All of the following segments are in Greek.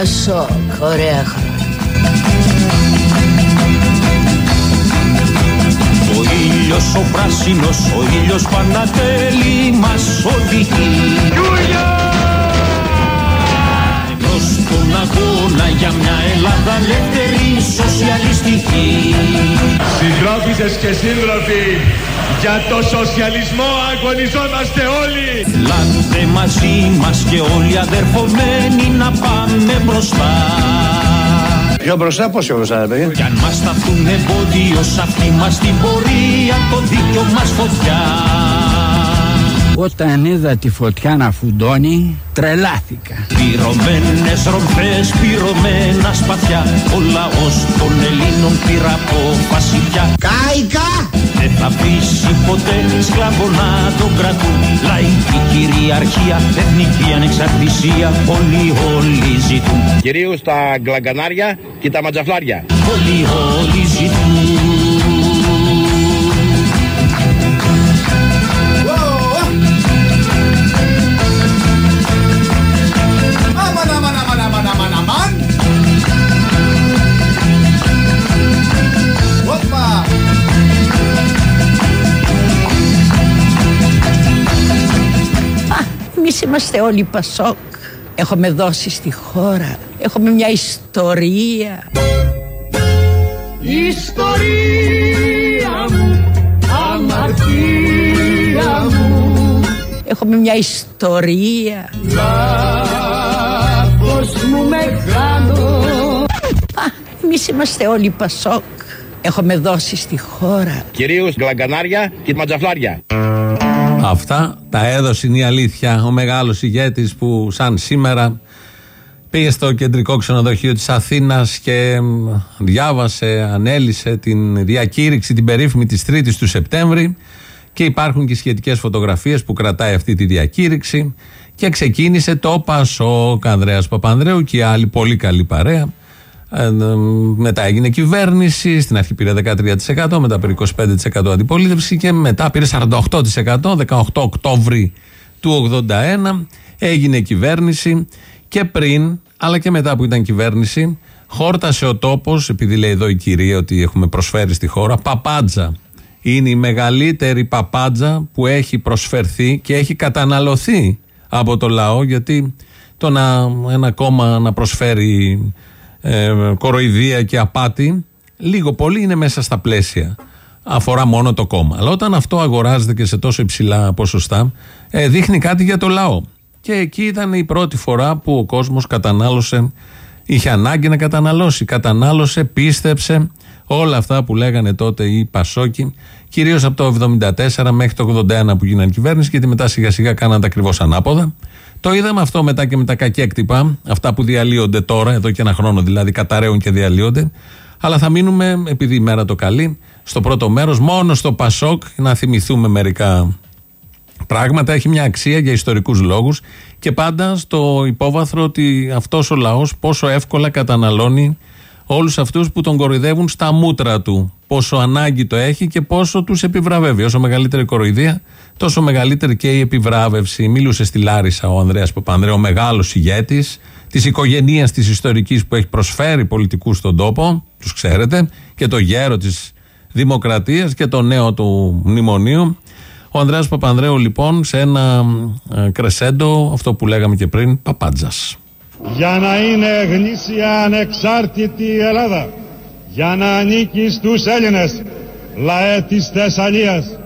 Πασόκ, ωραία χαρά. Ο ήλιος ο πράσινος, ο ήλιος Πανατέλη μας οδηγεί. Προς τον αγώνα για μια Ελλάδα ελεύθερη σοσιαλιστική. Συντρόφισσες και σύντροφοι, για το σοσιαλισμό αγωνιζόμαστε όλοι. Λάτε μαζί μας και όλοι αδερφομένοι να πάμε μπροστά Πιο μπροστά, πώς πιο μπροστά, παιδιά. Κι αν μας σταθούν εμπόδιο σ' αυτή μας την πορεία το δίκιο μας φωτιά Όταν είδα τη φωτιά να φουντώνει, τρελάθηκα. Πυρωμένες ρομφές, πυρωμένα σπαθιά Ο λαός των Ελλήνων πήρα απόφαση πια Κάικα! Δεν θα αφήσει ποτέ σκλάβο να τον κρατούν Λαϊκή κυριαρχία, εθνική ανεξαρτησία Όλοι όλοι ζητούν. Κυρίως τα γκλαγκανάρια και τα ματζαφλάρια. Όλοι όλοι ζητούν είμαστε όλοι Πασόκ. Έχουμε δώσει στη χώρα. Έχουμε μια ιστορία. Ιστορία μου, αμαρτία μου, Έχουμε μια ιστορία. λάθος μου μεγάλο. Εμείς είμαστε όλοι Πασόκ. Έχουμε δώσει στη χώρα. Κυρίως γκλαγκανάρια και ματζαφλάρια. Αυτά τα έδωσε είναι η αλήθεια. Ο μεγάλος ηγέτης που, σαν σήμερα, πήγε στο κεντρικό ξενοδοχείο της Αθήνας και μ, διάβασε, ανέλησε την διακήρυξη, την περίφημη της 3η του Σεπτέμβρη. Και υπάρχουν και σχετικές φωτογραφίες που κρατάει αυτή τη διακήρυξη. Και ξεκίνησε το Πασόκ Ανδρέας Παπανδρέου και η άλλη πολύ καλή παρέα. Ε, ε, μετά έγινε κυβέρνηση, στην αρχή πήρε 13%, μετά πήρε 25% αντιπολίτευση και μετά πήρε 48%, 18 Οκτώβρη του 81 έγινε κυβέρνηση και πριν αλλά και μετά που ήταν κυβέρνηση χόρτασε ο τόπος, επειδή λέει εδώ η κυρία ότι έχουμε προσφέρει στη χώρα, παπάντζα. Είναι η μεγαλύτερη παπάντζα που έχει προσφερθεί και έχει καταναλωθεί από το λαό γιατί το να ένα κόμμα να προσφέρει ε, κοροϊδία και απάτη, λίγο πολύ είναι μέσα στα πλαίσια. Αφορά μόνο το κόμμα. Αλλά όταν αυτό αγοράζεται και σε τόσο υψηλά ποσοστά, ε, δείχνει κάτι για το λαό. Και εκεί ήταν η πρώτη φορά που ο κόσμος κατανάλωσε, είχε ανάγκη να καταναλώσει. Κατανάλωσε, πίστεψε όλα αυτά που λέγανε τότε οι Πασόκοι, κυρίως από το 74 μέχρι το 81 που γίνανε κυβέρνηση, γιατί μετά σιγά σιγά κάναν τα ακριβώς ανάποδα. Το είδαμε αυτό μετά και με τα κακέκτυπα, αυτά που διαλύονται τώρα, εδώ και ένα χρόνο δηλαδή, καταραίουν και διαλύονται. Αλλά θα μείνουμε, επειδή η μέρα το καλεί, στο πρώτο μέρος, μόνο στο Πασόκ, να θυμηθούμε μερικά πράγματα. Έχει μια αξία για ιστορικούς λόγους και πάντα στο υπόβαθρο ότι αυτός ο λαός πόσο εύκολα καταναλώνει όλους αυτούς που τον κοροϊδεύουν στα μούτρα του. Πόσο ανάγκη το έχει και πόσο τους επιβραβεύει. Όσο μεγαλύτερη κοροϊδία, τόσο μεγαλύτερη και η επιβράβευση. Μίλουσε στη Λάρισα ο Ανδρέας Παπανδρέου, ο μεγάλος ηγέτης της οικογένειας της ιστορικής που έχει προσφέρει πολιτικούς στον τόπο, τους ξέρετε, και το γέρο της δημοκρατίας και το νέο του μνημονίου. Ο Ανδρέας Παπανδρέου λοιπόν σε ένα ε, κρεσέντο, αυτό που λέγαμε και πριν, παπάντζας. Για να είναι γνήσια ανεξάρτητη η Ελλάδα, για να ανήκει στους Έλληνες, λαέ της Θεσσαλίας,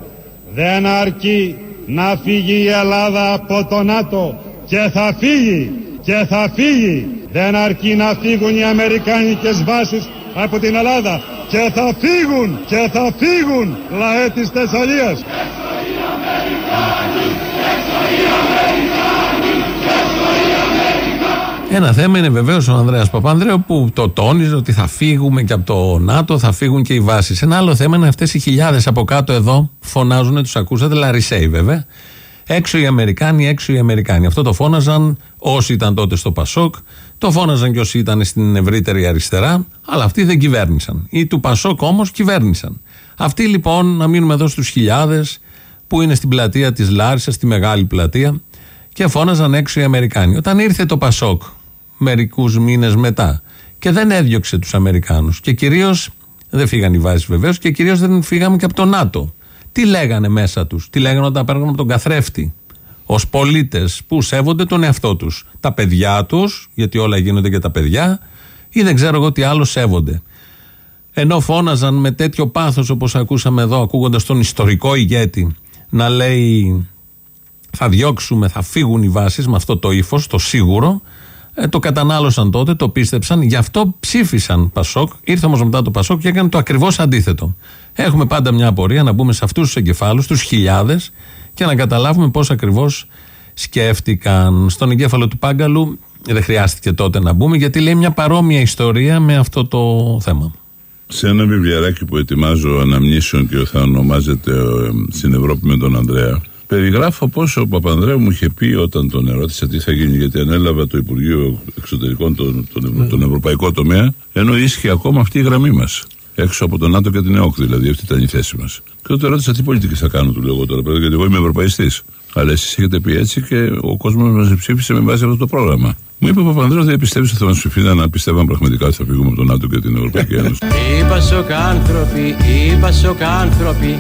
δεν αρκεί να φύγει η Ελλάδα από το ΝΑΤΟ και θα φύγει και θα φύγει. Δεν αρκεί να φύγουν οι Αμερικάνικες βάσεις από την Ελλάδα και θα φύγουν και θα φύγουν λαέ της Θεσσαλίας. Ένα θέμα είναι βεβαίως ο Ανδρέας Παπανδρέου που το τόνιζε ότι θα φύγουμε και από το ΝΑΤΟ, θα φύγουν και οι βάσεις. Ένα άλλο θέμα είναι αυτές οι χιλιάδες από κάτω εδώ φωνάζουν, τους ακούσατε, Λαρισαίοι βέβαια. Έξω οι Αμερικάνοι, έξω οι Αμερικάνοι. Αυτό το φώναζαν όσοι ήταν τότε στο Πασόκ, το φώναζαν και όσοι ήταν στην ευρύτερη αριστερά, αλλά αυτοί δεν κυβέρνησαν. Οι του Πασόκ όμως κυβέρνησαν. Αυτοί λοιπόν, να μείνουμε εδώ στους χιλιάδες που είναι στην πλατεία της Λάρισας, στη μεγάλη πλατεία, και φώναζαν έξω οι Αμερικάνοι. Όταν ήρθε το Πασόκ μερικούς μήνες μετά. Και δεν έδιωξε τους Αμερικάνους. Και κυρίως δεν φύγαν οι βάσεις βεβαίως και κυρίως δεν φύγαμε και από το ΝΑΤΟ. Τι λέγανε μέσα τους, τι λέγανε όταν παίρνουν από τον καθρέφτη; Ω πολίτες που σέβονται τον εαυτό τους. Τα παιδιά τους, γιατί όλα γίνονται για τα παιδιά, ή δεν ξέρω εγώ τι άλλο σέβονται. Ενώ φώναζαν με τέτοιο πάθος όπως ακούσαμε εδώ ακούγοντας τον ιστορικό ηγέτη να λέει θα διώξουμε, θα φύγουν οι βάσεις με αυτό το ύφος, το σίγουρο ε, το κατανάλωσαν τότε, το πίστεψαν, γι' αυτό ψήφισαν Πασόκ. Ήρθε όμως μετά το Πασόκ και έκανε το ακριβώς αντίθετο. Έχουμε πάντα μια απορία να μπούμε σε αυτούς τους εγκεφάλους, τους χιλιάδες, και να καταλάβουμε πώς ακριβώς σκέφτηκαν. Στον εγκέφαλο του Πάγκαλου δεν χρειάστηκε τότε να μπούμε, γιατί λέει μια παρόμοια ιστορία με αυτό το θέμα. Σε ένα βιβλιαράκι που ετοιμάζω αναμνήσεων και θα ονομάζεται ε, στην Ευρώπη με τον Ανδρέα, περιγράφω πώς ο Παπανδρέου μου είχε πει όταν τον ερώτησα τι θα γίνει, γιατί ανέλαβα το Υπουργείο Εξωτερικών τον, τον, τον Ευρωπαϊκό τομέα, ενώ ίσχυε ακόμα αυτή η γραμμή μας. Έξω από τον ΝΑΤΟ και την ΕΟΚ, δηλαδή, αυτή ήταν η θέση μας. Και τότε ρώτησα τι πολιτική θα κάνω, του λέω εγώ τώρα, γιατί εγώ είμαι Ευρωπαϊστής. Αλλά εσείς έχετε πει έτσι και ο κόσμος μας ψήφισε με βάση αυτό το πρόγραμμα. Μου είπε ο Παπανδρέου δεν πιστεύει ότι θα μα ψηφίσει να πιστεύαν πραγματικά ότι θα φύγουμε από τον ΝΑΤΟ και την Ευρωπαϊκή Ένωση. Οι Πασοκάνθρωποι, οι Πασοκάνθρωποι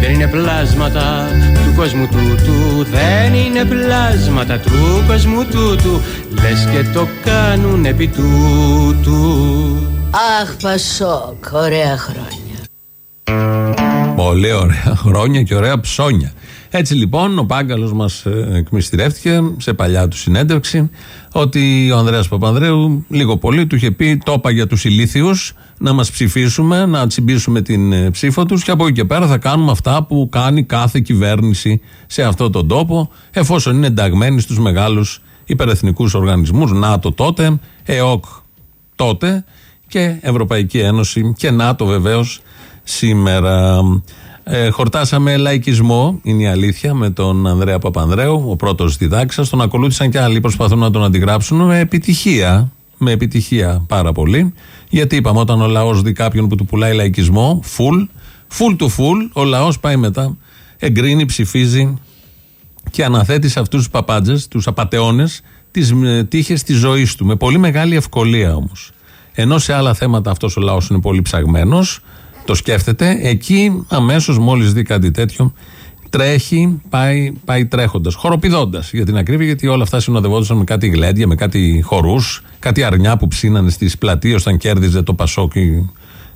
δεν είναι πλάσματα του κόσμου τούτου. Δεν είναι πλάσματα του κόσμου τούτου. Λες και το κάνουν επί τούτου. Αχ, Πασόκ, ωραία χρόνια. Πολύ ωραία χρόνια και ωραία ψώνια. Έτσι λοιπόν ο Πάγκαλος μας εκμυστηρεύτηκε σε παλιά του συνέντευξη ότι ο Ανδρέας Παπανδρέου λίγο πολύ του είχε πει το είπα για τους ηλίθιους να μας ψηφίσουμε, να τσιμπήσουμε την ε, ψήφο τους και από εκεί και πέρα θα κάνουμε αυτά που κάνει κάθε κυβέρνηση σε αυτόν τον τόπο εφόσον είναι ενταγμένη στους μεγάλους υπερεθνικούς οργανισμούς, ΝΑΤΟ τότε, ΕΟΚ τότε και Ευρωπαϊκή Ένωση και ΝΑΤΟ βεβαίως σήμερα. Ε, χορτάσαμε λαϊκισμό, είναι η αλήθεια, με τον Ανδρέα Παπανδρέου, ο πρώτος διδάξας. Τον ακολούθησαν και άλλοι, προσπαθούν να τον αντιγράψουν με επιτυχία. Με επιτυχία πάρα πολύ. Γιατί είπαμε, όταν ο λαός δει κάποιον που του πουλάει λαϊκισμό, full, full to full, ο λαός πάει μετά, εγκρίνει, ψηφίζει και αναθέτει σε αυτούς τους παπάντζες, τους απαταιώνες, τις τύχες της ζωής του. Με πολύ μεγάλη ευκολία όμως. Ενώ σε άλλα θέματα αυτός ο λαός είναι πολύ ψαγμένος, το σκέφτεται, εκεί αμέσως μόλις δει κάτι τέτοιο, τρέχει, πάει, πάει τρέχοντας, χοροπηδώντας για την ακρίβεια, γιατί όλα αυτά συνοδευόντουσαν με κάτι γλέντια, με κάτι χορούς, κάτι αρνιά που ψήνανε στις πλατείες όταν κέρδιζε το Πασόκ,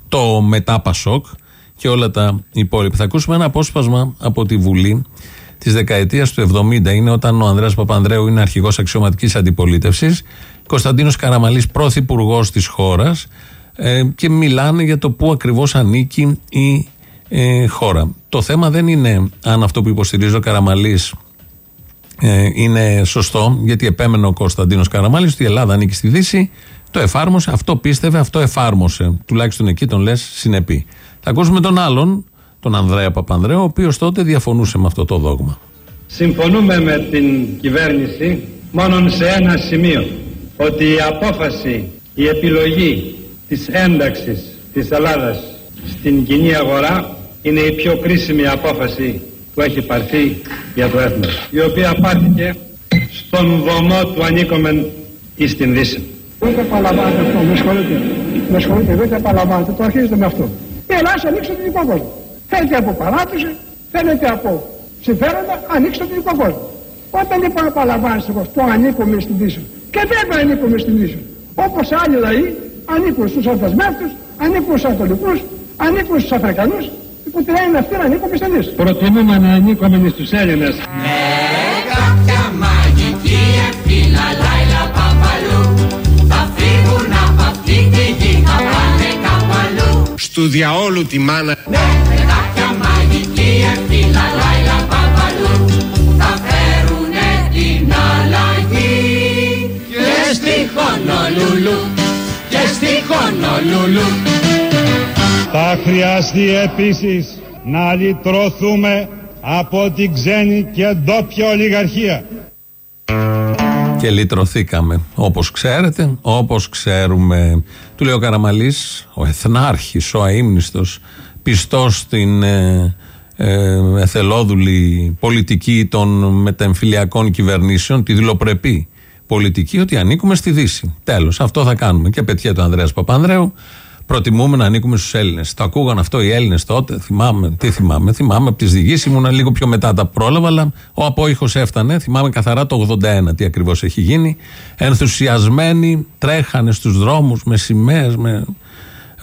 το μετά Πασόκ και όλα τα υπόλοιπα. Θα ακούσουμε ένα απόσπασμα από τη Βουλή της δεκαετίας του 70. Είναι όταν ο Ανδρέας Παπανδρέου είναι αρχηγός αξιωματικής αντιπολίτευσης, Κωνσταντίνος Καραμαλής πρωθυπουργός της χώρας ε, και μιλάνε για το πού ακριβώς ανήκει η ε, χώρα. Το θέμα δεν είναι αν αυτό που υποστηρίζει ο Καραμαλής ε, είναι σωστό, γιατί επέμενε ο Κωνσταντίνος Καραμαλής ότι η Ελλάδα ανήκει στη Δύση, το εφάρμοσε, αυτό πίστευε, αυτό εφάρμοσε. Τουλάχιστον εκεί τον λες συνεπή. Θα ακούσουμε τον άλλον, τον Ανδρέα Παπανδρέου, ο οποίος τότε διαφωνούσε με αυτό το δόγμα. Συμφωνούμε με την κυβέρνηση μόνο σε ένα σημείο, ότι η απόφαση, η επιλογή της ένταξης της Ελλάδας στην κοινή αγορά είναι η πιο κρίσιμη απόφαση που έχει πάρθει για το έθνος η οποία πάρθηκε στον βωμό του ανήκομεν εις την Δύση. Δεν επαλαμβάνετε αυτό, με συγχωρείτε. Με συγχωρείτε, δεν επαλαμβάνετε, το αρχίζετε με αυτό. Η Ελλάδα ανοίξτε την υποκόσμο. Θέλετε από παράδοση, θέλετε από συμφέροντα, ανοίξτε την υποκόσμο. Όταν λοιπόν επαλαμβάνεστε εγώ το ανήκουμε στην Δύση και δεν ανήκουμε στην Δύση, όπως άλλοι λαοί ανήκουν στους ορθοσμεύτους, ανήκουν στους Ανατολικούς, ανήκουν στους Αφρικανούς, που τη λένε αυτοί να ανήκουν στις εμείς. Προτιμούμε να ανήκουμε στους Έλληνες. Με κάποια μαγική ευθύνα λάιλα παπαλού θα φύγουν από αυτή τη γη, θα πάνε κάπου αλλού. Στου διαόλου τη μάνα. Με κάποια μαγική ευθύνα λάιλα παπαλού θα φέρουνε την αλλαγή και στη Χονολούλου και στη Χονολούλου. Θα χρειαστεί επίσης να λυτρωθούμε από την ξένη και ντόπια ολιγαρχία. Και λυτρωθήκαμε. Όπως ξέρετε, όπως ξέρουμε. Του λέει ο Καραμαλής, ο Εθνάρχης, ο αίμνηστο, πιστός στην ε, ε, εθελόδουλη πολιτική των μετεμφυλιακών κυβερνήσεων, τη δηλοπρεπή πολιτική ότι ανήκουμε στη Δύση. Τέλος. Αυτό θα κάνουμε. Και πετιέται ο Ανδρέας Παπανδρέου. Προτιμούμε να ανήκουμε στους Έλληνες. Το ακούγαν αυτό οι Έλληνες τότε. Θυμάμαι. Τι θυμάμαι. Θυμάμαι από τις διηγήσεις. Ήμουνα λίγο πιο μετά τα πρόλαβα, αλλά ο απόϊχος έφτανε. Θυμάμαι καθαρά το 81 τι ακριβώς έχει γίνει. Ενθουσιασμένοι τρέχανε στους δρόμους με σημαίες, με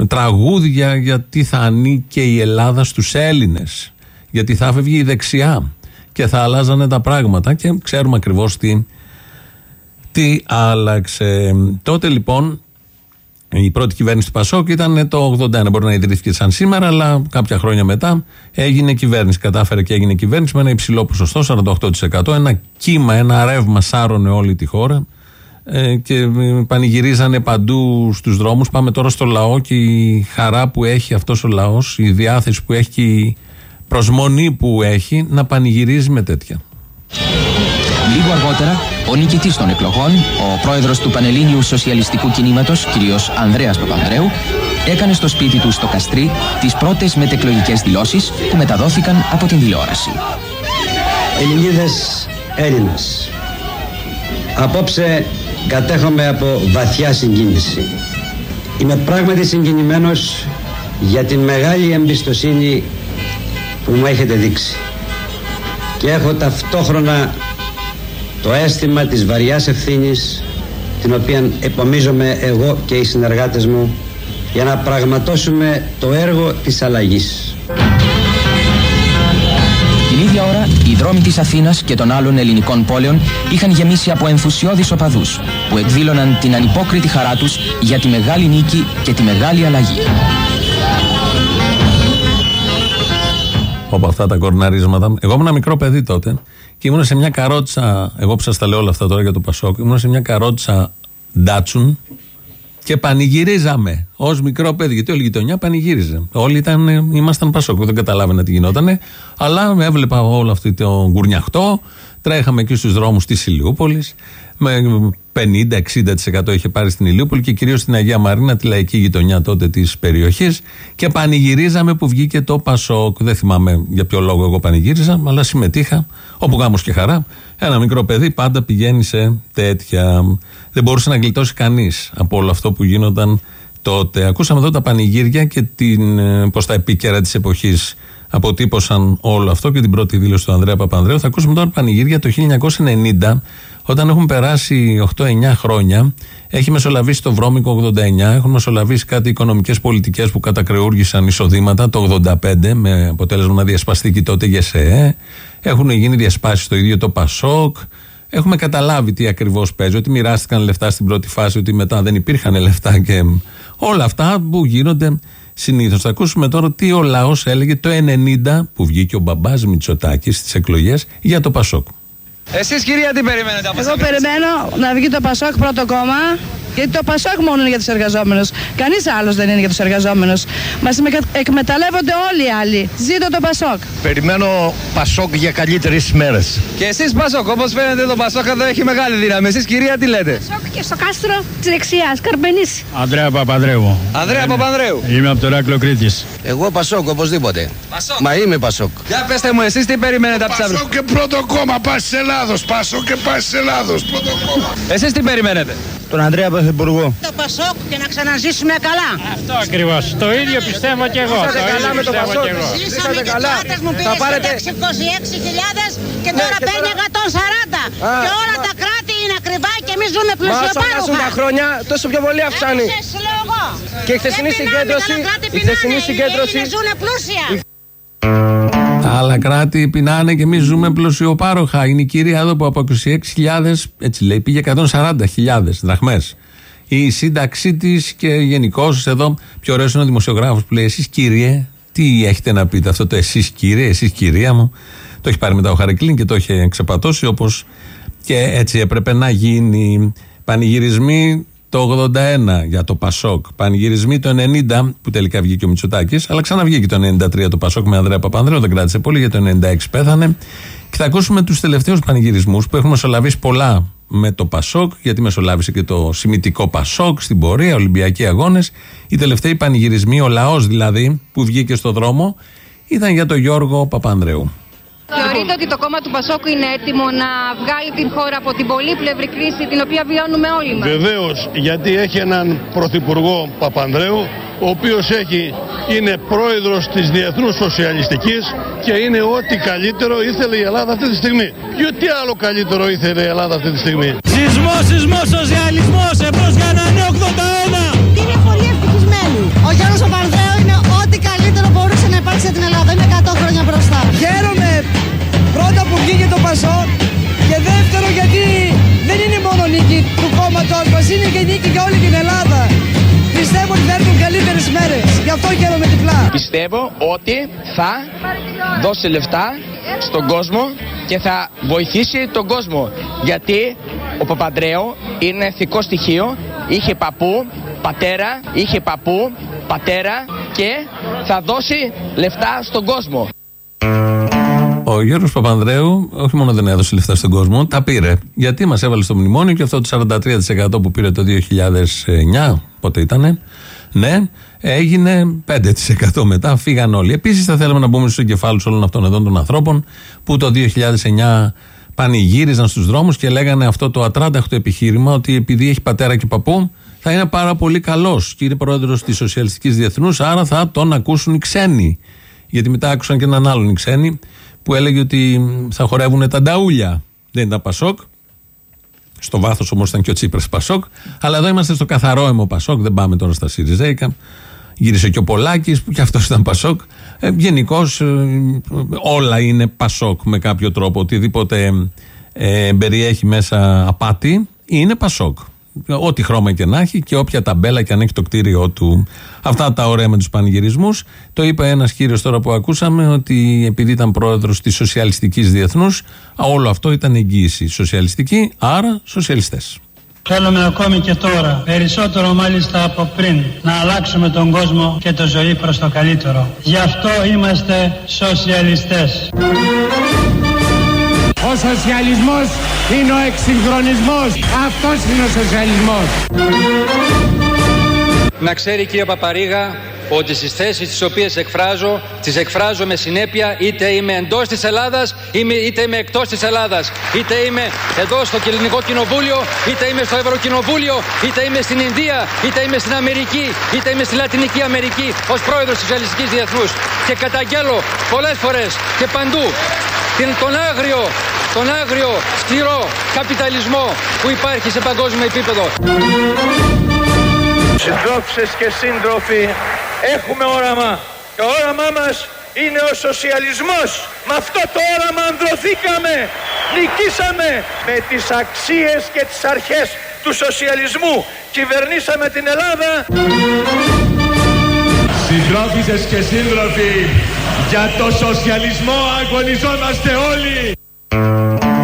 τραγούδια γιατί θα ανήκε η Ελλάδα στους Έλληνες γιατί θα φεύγει η δεξιά και θα αλλάζανε τα πράγματα και ξέρουμε ακριβώς τι, τι άλλαξε τότε λοιπόν η πρώτη κυβέρνηση του Πασόκ ήταν το 81. Μπορεί να ιδρύθηκε σαν σήμερα, αλλά κάποια χρόνια μετά έγινε κυβέρνηση. Κατάφερε και έγινε κυβέρνηση με ένα υψηλό ποσοστό, 48%. Ένα κύμα, ένα ρεύμα σάρωνε όλη τη χώρα ε, και πανηγυρίζανε παντού στους δρόμους. Πάμε τώρα στο λαό και η χαρά που έχει αυτός ο λαός, η διάθεση που έχει και η προσμονή που έχει να πανηγυρίζει με τέτοια. Λίγο αργότερα, ο νικητής των εκλογών, ο πρόεδρος του Πανελλήνιου Σοσιαλιστικού Κινήματος, κ. Ανδρέας Παπανδρέου, έκανε στο σπίτι του στο Καστρί τις πρώτες μετεκλογικές δηλώσεις που μεταδόθηκαν από την τηλεόραση. Ελληνίδες Έλληνες. Απόψε κατέχομαι από βαθιά συγκίνηση. Είμαι πράγματι συγκινημένος για την μεγάλη εμπιστοσύνη που μου έχετε δείξει. Και έχω ταυτόχρονα το αίσθημα της βαριάς ευθύνης την οποία επομίζομαι εγώ και οι συνεργάτες μου για να πραγματώσουμε το έργο της αλλαγής. Την ίδια ώρα, οι δρόμοι της Αθήνας και των άλλων ελληνικών πόλεων είχαν γεμίσει από ενθουσιώδεις οπαδούς που εκδήλωναν την ανυπόκριτη χαρά τους για τη μεγάλη νίκη και τη μεγάλη αλλαγή. από αυτά τα κορναρίσματα. Εγώ ήμουν ένα μικρό παιδί τότε και ήμουν σε μια καρότσα. Εγώ που σας τα λέω όλα αυτά τώρα για το Πασόκ, ήμουν σε μια καρότσα Ντάτσουν και πανηγυρίζαμε ως μικρό παιδί. Γιατί όλη η γειτονιά πανηγύριζε. Όλοι ήταν, ήμασταν Πασόκ. Δεν καταλάβαινα τι γινότανε. Αλλά έβλεπα όλο αυτό το γκουρνιαχτό. Τρέχαμε εκεί στους δρόμους της Ηλιούπολης. Με 50-60% είχε πάρει στην Ηλιούπολη και κυρίως στην Αγία Μαρίνα, τη λαϊκή γειτονιά τότε της περιοχής. Και πανηγυρίζαμε που βγήκε το Πασόκ. Δεν θυμάμαι για ποιο λόγο εγώ πανηγύριζα, αλλά συμμετείχα. Όπου γάμος και χαρά. Ένα μικρό παιδί πάντα πηγαίνει σε τέτοια. Δεν μπορούσε να γλιτώσει κανείς από όλο αυτό που γίνονταν τότε. Ακούσαμε εδώ τα πανηγύρια και την, ε, πώς τα επίκαιρα της εποχής αποτύπωσαν όλο αυτό και την πρώτη δήλωση του Ανδρέα Παπανδρέου. Θα ακούσουμε τώρα πανηγύρια το 1990, όταν έχουν περάσει 8-9 χρόνια. Έχει μεσολαβήσει το βρώμικο 89, έχουν μεσολαβήσει κάτι οικονομικές πολιτικές που κατακρεούργησαν εισοδήματα το 85, με αποτέλεσμα να διασπαστεί και τότε ΓΕΣΕ. Έχουν γίνει διασπάσεις το ίδιο το ΠΑΣΟΚ. Έχουμε καταλάβει τι ακριβώς παίζει, ότι μοιράστηκαν λεφτά στην πρώτη φάση, ότι μετά δεν υπήρχαν λεφτά και όλα αυτά που γίνονται συνήθως. Θα ακούσουμε τώρα τι ο λαός έλεγε το 90 που βγήκε ο μπαμπάς Μητσοτάκης στις εκλογές για το Πασόκ. Εσείς κυρία τι περιμένετε από Εγώ περιμένω να βγει το Πασόκ πρώτο κόμμα. Γιατί το Πασόκ μόνο είναι για τους εργαζόμενους. Κανείς άλλος δεν είναι για τους εργαζόμενους. Μας εκμεταλλεύονται όλοι οι άλλοι. Ζήτω το Πασόκ. Περιμένω Πασόκ για καλύτερες μέρες. Και εσείς Πασόκ, όπως φαίνεται το Πασόκ εδώ έχει μεγάλη δύναμη. Εσείς κυρία τι λέτε; Πασόκ και στο κάστρο της δεξιάς, Καρπενήσι. Ανδρέα Παπανδρέου. Ανδρέα Παπανδρέου. Είμαι από το Ράκλο Κρήτης. Εγώ Πασόκ οπωσδήποτε. Πασόκ. Μα είμαι Πασόκ. Για πετε μου, εσείς τι περιμένετε από τι Πασόκ και πρώτο κόμμα, πάση Ελλάδος. Πασόκ και πάση Ελλάδος. Πρώτο κόμμα. Εσείς τι περιμένετε; Τον Ανδρέα Πρωθυπουργό. Το Πασόκ και να ξαναζήσουμε καλά. Αυτό ακριβώς. Το ίδιο πιστεύω και εγώ. Είσατε Το καλά ίδιο με το πιστεύω Πασόκ. και εγώ. Ζήσαμε και καλά. τσάτες μου πήγε Θα πάρετε- σύνταξη 26.000 και Ναι, τώρα και παίρνει 140. Α. Και όλα τα κράτη είναι ακριβά και εμείς ζούμε Μα όσο αλλάζουν πλουσιοπάροχα. τα χρόνια, τόσο πιο πολύ αυξάνει. Έμεινες, λέω εγώ. Και η χθεσινή Δεν πεινάνε, συγκέντρωση- τα κράτη η χθεσινή πεινάνε, συγκέντρωση- Οι Έλληνες ζουνε πλούσια. Τα άλλα κράτη πεινάνε και εμείς ζούμε πλουσιοπάροχα. Είναι η κυρία εδώ που από 26.000, έτσι λέει, πήγε 140.000 δραχμές. Η σύνταξή της και γενικώ εδώ, πιο ωραίος είναι ο δημοσιογράφος που λέει: Εσείς κύριε, τι έχετε να πείτε αυτό το εσείς κύριε, εσείς κυρία μου. Το έχει πάρει μετά ο Χαρικλίν και το έχει ξεπατώσει όπως και έτσι έπρεπε να γίνει. Πανηγυρισμοί το 81 για το Πασόκ. Πανηγυρισμοί το 90 που τελικά βγήκε ο Μητσοτάκης, αλλά ξαναβγήκε το 93 το Πασόκ με Ανδρέα Παπανδρέου, δεν κράτησε πολύ, για το 96 πέθανε. Και θα ακούσουμε τους τελευταίους πανηγυρισμούς που έχουν μεσολαβήσει πολλά με το Πασόκ, γιατί μεσολάβησε και το σημητικό Πασόκ στην πορεία, Ολυμπιακοί Αγώνες. Οι τελευταίοι πανηγυρισμοί, ο λαός δηλαδή που βγήκε στο δρόμο, ήταν για τον Γιώργο Παπανδρέου. Θεωρείτε ότι το κόμμα του Πασόκου είναι έτοιμο να βγάλει την χώρα από την πολύπλευρη κρίση την οποία βιώνουμε όλοι μας; Βεβαίως, γιατί έχει έναν πρωθυπουργό Παπανδρέου, ο οποίος έχει, είναι πρόεδρος της Διεθνούς Σοσιαλιστικής και είναι ό,τι καλύτερο ήθελε η Ελλάδα αυτή τη στιγμή. Και τι άλλο καλύτερο ήθελε η Ελλάδα αυτή τη στιγμή; Σεισμός, σεισμός, σοσιαλισμός, εμπρός για ένα νέο 81. Είναι πολύ ευτυχισμένοι. Ο Γιώργος Παπανδρέου είναι ό,τι καλύτερο μπορούσε να υπάρξει για την Ελλάδα. Είναι 100 χρόνια μπροστά. Χαίρομαι πρώτα που βγήκε το Πασόκ και δεύτερο γιατί δεν είναι μόνο νίκη του κόμματος μας, είναι και νίκη για όλη την Ελλάδα. Πιστεύω ότι θα έρθουν καλύτερες μέρες. Γι' αυτό χαίρομαι διπλά. Πιστεύω ότι θα δώσει λεφτά στον κόσμο και θα βοηθήσει τον κόσμο. Γιατί ο Παπαντρέου είναι ηθικό στοιχείο, είχε παππού, πατέρα, είχε παππού, πατέρα και θα δώσει λεφτά στον κόσμο. Ο Γιώργος Παπανδρέου, όχι μόνο δεν έδωσε λεφτά στον κόσμο, τα πήρε. Γιατί μας έβαλε στο μνημόνιο και αυτό το 43% που πήρε το 2009, πότε ήτανε, ναι, έγινε 5% μετά, φύγαν όλοι. Επίσης, θα θέλαμε να μπούμε στους εγκεφάλους όλων αυτών εδώ των ανθρώπων που το 2009 πανηγύριζαν στους δρόμους και λέγανε αυτό το ατράνταχτο επιχείρημα ότι επειδή έχει πατέρα και παππού, θα είναι πάρα πολύ καλός και είναι πρόεδρος της Σοσιαλιστικής Διεθνούς, άρα θα τον ακούσουν οι ξένοι. Γιατί μετά άκουσαν και έναν άλλον οι ξένοι που έλεγε ότι θα χορεύουν τα νταούλια. Δεν ήταν Πασόκ. Στο βάθος όμως ήταν και ο Τσίπρας Πασόκ. Αλλά εδώ είμαστε στο καθαρό αιμο Πασόκ. Δεν πάμε τώρα στα Σιριζέικα. Γύρισε και ο Πολάκης που και αυτός ήταν Πασόκ. Ε, Γενικώς όλα είναι Πασόκ με κάποιο τρόπο. Οτιδήποτε ε, περιέχει μέσα απάτη είναι Πασόκ. Ό,τι χρώμα και να έχει και όποια ταμπέλα και αν έχει το κτίριό του. Αυτά τα ωραία με τους πανηγυρισμούς. Το είπε ένας κύριος τώρα που ακούσαμε ότι επειδή ήταν πρόεδρος της Σοσιαλιστικής Διεθνούς, όλο αυτό ήταν εγγύηση. Σοσιαλιστική, άρα σοσιαλιστές. Θέλουμε ακόμη και τώρα, περισσότερο μάλιστα από πριν, να αλλάξουμε τον κόσμο και το ζωή προς το καλύτερο. Γι' αυτό είμαστε σοσιαλιστές. Ο σοσιαλισμός είναι ο εξυγχρονισμός. Αυτός είναι ο σοσιαλισμός. Να ξέρει κύριε Παπαρίγα ότι στις θέσεις τις οποίες εκφράζω, τις εκφράζω με συνέπεια είτε είμαι εντός της Ελλάδας είτε είμαι εκτός της Ελλάδας. Είτε είμαι εδώ στο Ελληνικό Κοινοβούλιο, είτε είμαι στο Ευρωκοινοβούλιο, είτε είμαι στην Ινδία, είτε είμαι στην Αμερική, είτε είμαι στη Λατινική Αμερική ως πρόεδρος της Σοσιαλιστικής Διεθνούς. Και καταγγέλω πολλές φορές και παντού την, τον άγριο, τον άγριο σκληρό καπιταλισμό που υπάρχει σε παγκόσμιο επίπεδο. Συντρόφισσες και σύντροφοι, έχουμε όραμα. Το όραμά μας είναι ο σοσιαλισμός. Με αυτό το όραμα ανδρωθήκαμε, νικήσαμε με τις αξίες και τις αρχές του σοσιαλισμού. Κυβερνήσαμε την Ελλάδα. Συντρόφισσες και σύντροφοι, για το σοσιαλισμό αγωνιζόμαστε όλοι.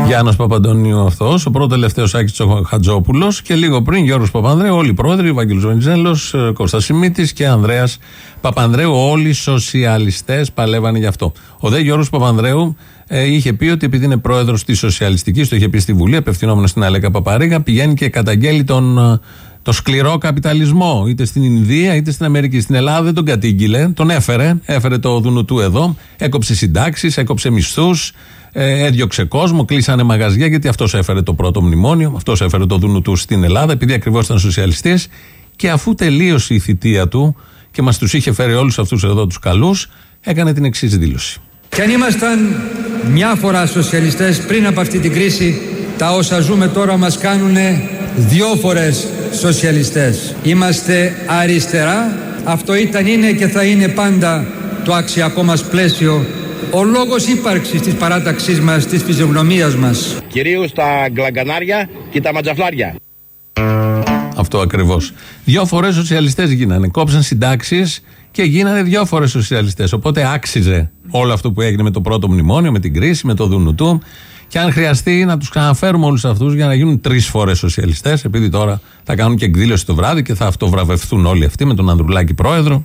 Γιάννος Παπαντονίου αυτός, ο πρώτος τελευταίος Άκης Χατζόπουλος και λίγο πριν Γιώργος Παπανδρέου, όλοι οι πρόεδροι, Βαγγέλης Βενιζέλος, Κώστας Σιμίτης και Ανδρέας Παπανδρέου. Όλοι οι σοσιαλιστές παλεύανε γι' αυτό. Ο δε Γιώργος Παπανδρέου ε, είχε πει ότι επειδή είναι πρόεδρος της Σοσιαλιστικής, το είχε πει στη Βουλή, απευθυνόμενος στην Αλέκα Παπαρίγα, πηγαίνει και καταγγέλει τον, ε, το σκληρό καπιταλισμό, είτε στην Ινδία είτε στην Αμερική. Στην Ελλάδα δεν τον κατήγγειλε, τον έφερε, έφερε το Δουνουτού εδώ, έκοψε συντάξεις, έκοψε μισθούς, ε, έδιωξε κόσμο, κλείσανε μαγαζιά γιατί αυτός έφερε το πρώτο μνημόνιο, αυτός έφερε το Δουνουτού στην Ελλάδα, επειδή ακριβώς ήταν σοσιαλιστής. Και αφού τελείωσε η θητεία του και μας τους είχε φέρει όλους αυτούς εδώ τους καλούς, έκανε την εξής δήλωση. Και αν ήμασταν μια φορά σοσιαλιστές πριν από αυτή την κρίση, τα όσα ζούμε τώρα μας κάνουν δυο φορές σοσιαλιστές. Είμαστε αριστερά, αυτό ήταν, είναι και θα είναι πάντα το αξιακό μας πλαίσιο ο λόγος ύπαρξης της παράταξής μας, της φυσιογνωμίας μας. Κυρίως τα γκλαγκανάρια και τα ματζαφλάρια. Αυτό ακριβώς. Δύο φορές σοσιαλιστές γίνανε. Κόψαν συντάξεις και γίνανε δύο φορές σοσιαλιστές. Οπότε άξιζε όλο αυτό που έγινε με το πρώτο μνημόνιο, με την κρίση, με το Δουνουτού. Και αν χρειαστεί να τους ξαναφέρουμε όλους αυτούς για να γίνουν τρεις φορές σοσιαλιστές, επειδή τώρα θα κάνουν και εκδήλωση το βράδυ και θα αυτοβραβευθούν όλοι αυτοί με τον Ανδρουλάκη πρόεδρο.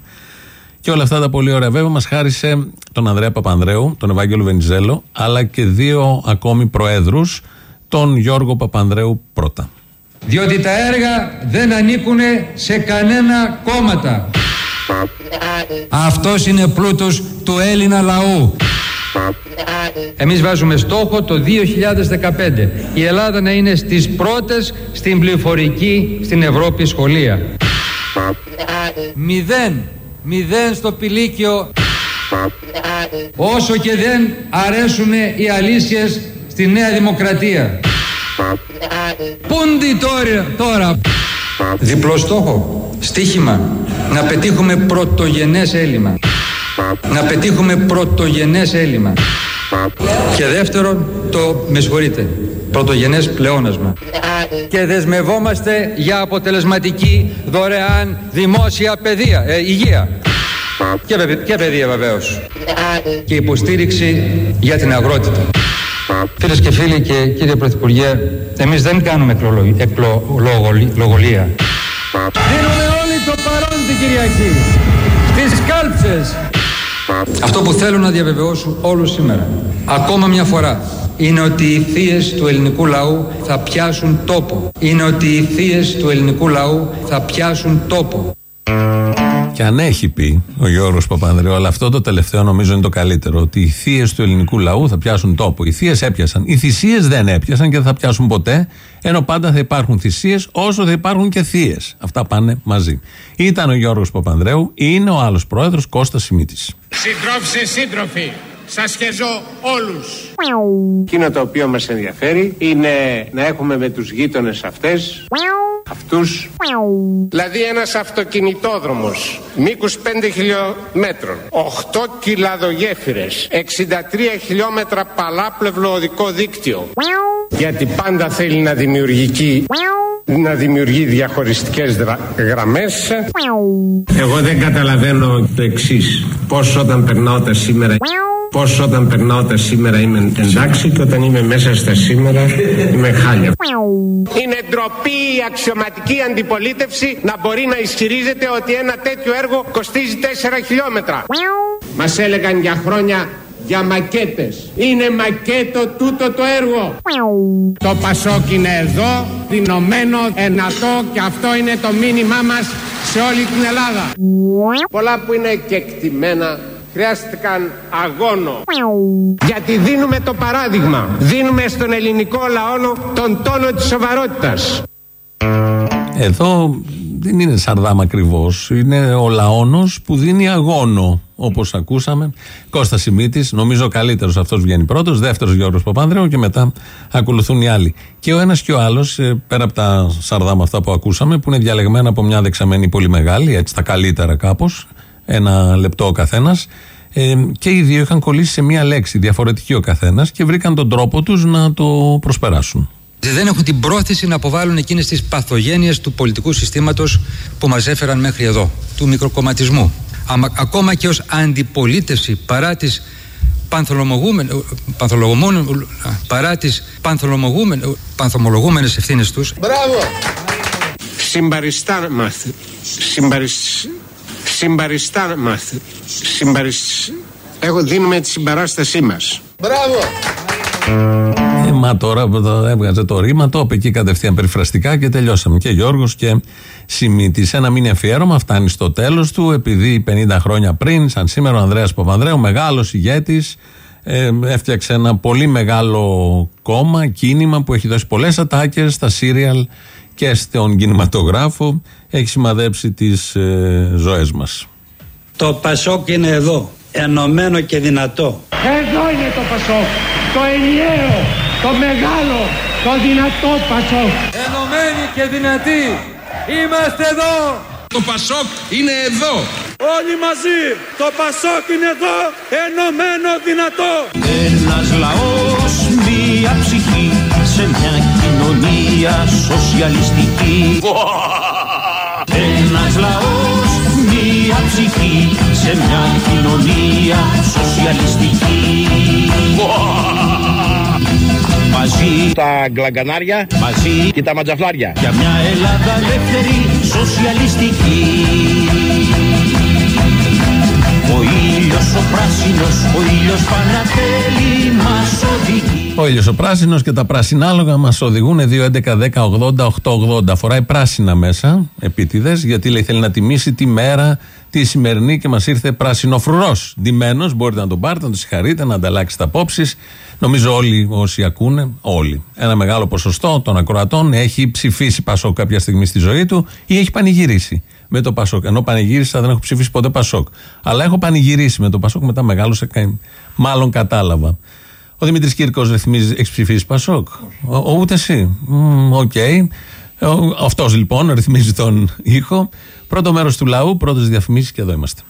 Και όλα αυτά τα πολύ ωραία. Βέβαια, μας χάρισε τον Ανδρέα Παπανδρέου, τον Ευάγγελο Βενιζέλο, αλλά και δύο ακόμη προέδρους, τον Γιώργο Παπανδρέου πρώτα. Διότι τα έργα δεν ανήκουν σε κανένα κόμματα. Αυτός είναι πλούτος του Έλληνα λαού. Εμείς βάζουμε στόχο το 2015 η Ελλάδα να είναι στις πρώτες στην πληροφορική στην Ευρώπη σχολεία. Μηδέν, μηδέν στο πηλίκιο όσο και δεν αρέσουν οι αλήθειες στη Νέα Δημοκρατία. Πούντι τώρα, τώρα. Διπλό στόχο, στίχημα, να πετύχουμε πρωτογενές έλλειμμα. Να πετύχουμε πρωτογενές έλλειμμα. Και δεύτερον, το, με συγχωρείτε, πρωτογενές πλεόνασμα. Και δεσμευόμαστε για αποτελεσματική δωρεάν δημόσια παιδεία, ε, υγεία. Και, παιδε- και παιδεία βεβαίως. Και υποστήριξη για την αγρότητα. Φίλες και φίλοι και κύριε Πρωθυπουργέ, εμείς δεν κάνουμε εκλογολο- εκλογολία. Δίνουμε όλοι το παρόν την Κυριακή. Στις κάλψες. Αυτό που θέλω να διαβεβαιώσω όλους σήμερα, ακόμα μια φορά, είναι ότι οι θείες του ελληνικού λαού θα πιάσουν τόπο. Είναι ότι οι θείες του ελληνικού λαού θα πιάσουν τόπο. Και αν έχει πει ο Γιώργος Παπανδρέου, αλλά αυτό το τελευταίο νομίζω είναι το καλύτερο, ότι οι θείες του ελληνικού λαού θα πιάσουν τόπο. Οι θείες έπιασαν. Οι θυσίες δεν έπιασαν και δεν θα πιάσουν ποτέ, ενώ πάντα θα υπάρχουν θυσίες όσο θα υπάρχουν και θείες. Αυτά πάνε μαζί. Ήταν ο Γιώργος Παπανδρέου, είναι ο άλλος πρόεδρος Κώστας Σιμίτης. Συντρόφισσες σύντροφοι, σας χεζώ όλους. Εκείνο το οποίο μας ενδιαφέρει είναι να έχουμε με τους γείτονες αυτές, αυτούς, δηλαδή ένας αυτοκινητόδρομος μήκους 5 χιλιόμετρων, 8 κιλαδογέφυρες, 63 χιλιόμετρα παλάπλευλο οδικό δίκτυο, γιατί πάντα θέλει να δημιουργεί να δημιουργεί διαχωριστικές δρα- γραμμές. Εγώ δεν καταλαβαίνω το εξής. Πώς όταν περνάω τα σήμερα Πώς όταν περνάω τα σήμερα είμαι εντάξει και όταν είμαι μέσα στα σήμερα είμαι χάλια. Είναι ντροπή η αξιωματική αντιπολίτευση να μπορεί να ισχυρίζεται ότι ένα τέτοιο έργο κοστίζει 4 χιλιόμετρα. Μας έλεγαν για χρόνια για μακέτες. Είναι μακέτο τούτο το έργο. Το Πασόκ είναι εδώ, δυνωμένο, ενατό και αυτό είναι το μήνυμά μας σε όλη την Ελλάδα. Πολλά που είναι κεκτημένα χρειάστηκαν αγώνο. Γιατί δίνουμε το παράδειγμα. Δίνουμε στον ελληνικό λαό τον τόνο της σοβαρότητας. Εδώ δεν είναι Σαρδάμ ακριβώς. Είναι ο λαόνος που δίνει αγώνο. Όπως ακούσαμε. Κώστα Σιμίτης, νομίζω καλύτερος αυτός βγαίνει πρώτος. Δεύτερος Γιώργος Παπάνδρεο και μετά ακολουθούν οι άλλοι. Και ο ένας και ο άλλος, πέρα από τα Σαρδάμ αυτά που ακούσαμε, που είναι διαλεγμένα από μια δεξαμένη πολύ μεγάλη, έτσι τα καλύτερα κάπως, ένα λεπτό ο καθένας. Ε, και οι δύο είχαν κολλήσει σε μία λέξη, διαφορετική ο καθένας, και βρήκαν τον τρόπο τους να το προσπεράσουν. Δεν έχουν την πρόθεση να αποβάλουν εκείνες τις παθογένειες του πολιτικού συστήματος που μας έφεραν μέχρι εδώ, του μικροκομματισμού. Αμα, ακόμα και ως αντιπολίτευση παρά τις πανθολομογούμενες, παρά τις πανθολομογούμενες, πανθομολογούμενες ευθύνες τους. Μπράβο! Συμπαριστά μαθ. Συμπαρισ... Συμπαριστά μαθ. Συμπαρισ... Έχω δίνουμε τη συμπαράστασή μας. Μπράβο! Ε, μα τώρα που το έβγαζε το ρήμα, το είπε εκεί κατευθείαν περιφραστικά και τελειώσαμε. Και Γιώργος και Σιμίτης. Ένα μήνυμα αφιέρωμα φτάνει στο τέλος του, επειδή 50 χρόνια πριν, σαν σήμερα, ο Ανδρέας Παπανδρέου, μεγάλος ηγέτης, ε, έφτιαξε ένα πολύ μεγάλο κόμμα, κίνημα που έχει δώσει πολλές ατάκες στα σύριαλ και στον κινηματογράφο. Έχει σημαδέψει τις ε, ζωές μας. Το Πασόκ είναι εδώ, ενωμένο και δυνατό. Εδώ είναι το Πασόκ, το ενιαίο, το μεγάλο, το δυνατό Πασόκ. Ενωμένοι και δυνατοί, είμαστε εδώ! Το Πασόκ είναι εδώ! Όλοι μαζί, το Πασόκ είναι εδώ, ενωμένο δυνατό. Ένας λαός, μία ψυχή σε μια κοινωνία σοσιαλιστική. Ένας λαός, μία ψυχή σε μια κοινωνία σοσιαλιστική. Μαζί Τα γκλαγκανάρια Μαζί και τα ματζαφλάρια. για μια Ελλάδα ελεύθερη σοσιαλιστική. Ο ήλιος ο πράσινος, ο ήλιος Πανατέλη μας οδηγεί. Ο ήλιος ο πράσινος και τα πράσινα άλογα μας οδηγούν 2, 11, 10, 80, 8, 80. Φοράει πράσινα μέσα, επίτηδες, γιατί λέει θέλει να τιμήσει τη μέρα τη σημερινή και μας ήρθε πράσινο φρουρός. Ντυμένος, μπορείτε να τον πάρετε, να τον συγχαρείτε, να ανταλλάξετε απόψεις. Νομίζω όλοι όσοι ακούνε, όλοι. Ένα μεγάλο ποσοστό των ακροατών έχει ψηφίσει Πασόκ κάποια στιγμή στη ζωή του ή έχει πανηγυρίσει με το Πασόκ. Ενώ πανηγύρισα δεν έχω ψηφίσει ποτέ Πασόκ. Αλλά έχω πανηγυρίσει με το Πασόκ, μετά μεγάλωσα, μάλλον κατάλαβα. Ο Δημήτρης Κύρκος ρυθμίζει, έχει ψηφίσει Πασόκ. Ο, ο, ούτε εσύ. Ok. Okay. Αυτός λοιπόν ρυθμίζει τον ήχο. Πρώτο μέρος του λαού, πρώτες διαφημίσεις και εδώ είμαστε.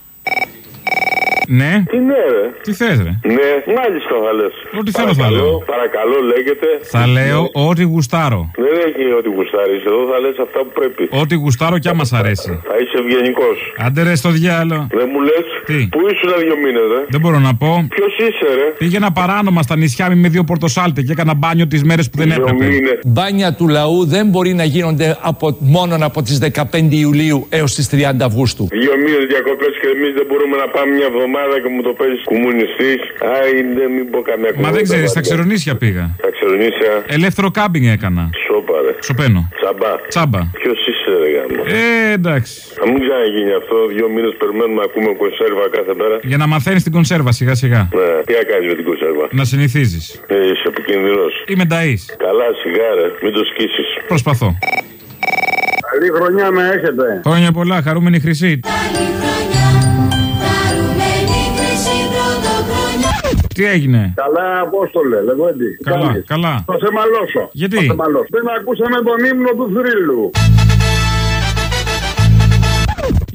Ναι. Τι ναι, ρε. Τι θες, ρε; Ναι, μάλιστα θα λες. Ό,τι θέλω θα λέω; Παρακαλώ, λέγεται. Θα λέω ό,τι γουστάρω. Δεν έχει ό,τι γουστάρεις. Εδώ θα λες αυτά που πρέπει. Ό,τι γουστάρω κι άμα σ' αρέσει. Θα είσαι ευγενικός. Άντε ρε στο διάλο. Δεν μου λες; Τι; Πού ήσουν δύο μήνες, ρε; Δεν μπορώ να πω. Ποιος είσαι, ρε; Πήγαινα παράνομα στα νησιά με δύο πορτοσάλτε και έκανα μπάνιο τις μέρες που δεν έπρεπε. Μπάνια του λαού δεν μπορεί να γίνονται από, μόνο από τις 15 Ιουλίου έως τις 30 Αυγούστου. Δύο μήνες διακοπές και εμείς δεν μπορούμε να πάμε μια εβδομάδα και μου το παίζεις κομμουνιστή. Άι, δεν μην πω καμία Μα δεν ξέρεις, στα ξερονίσια πήγα. Στα ξερονίσια. Ελεύθερο κάμπινγκ έκανα. Σόπα, ρε. Σοπαίνω. Τσαμπά. Τσάμπα. Ποιος είσαι, ρε γάμο. Ε, εντάξει. Θα μην ξαναγίνει αυτό. Δύο μήνες περιμένουμε να ακούμε κονσέρβα κάθε μέρα. Για να μαθαίνεις την κονσέρβα σιγά σιγά. Ναι, τι να κάνεις με την κονσέρβα; Να συνηθίζεις. Ε, είσαι επικίνδυνος. Είμαι νταή. Καλά, σιγά, ρε. Μην το σκίσεις. Προσπαθώ. Καλή χρονιά με έχετε. Χρόνια πολλά, χαρούμενη χρυσή. Τι έγινε; Καλά, Απόστολε, Λεβέντη. Καλά, καλά. Θα σε μαλώσω. Γιατί; Θα σε μαλώσω. Δεν ακούσαμε τον ύμνο του θρύλου.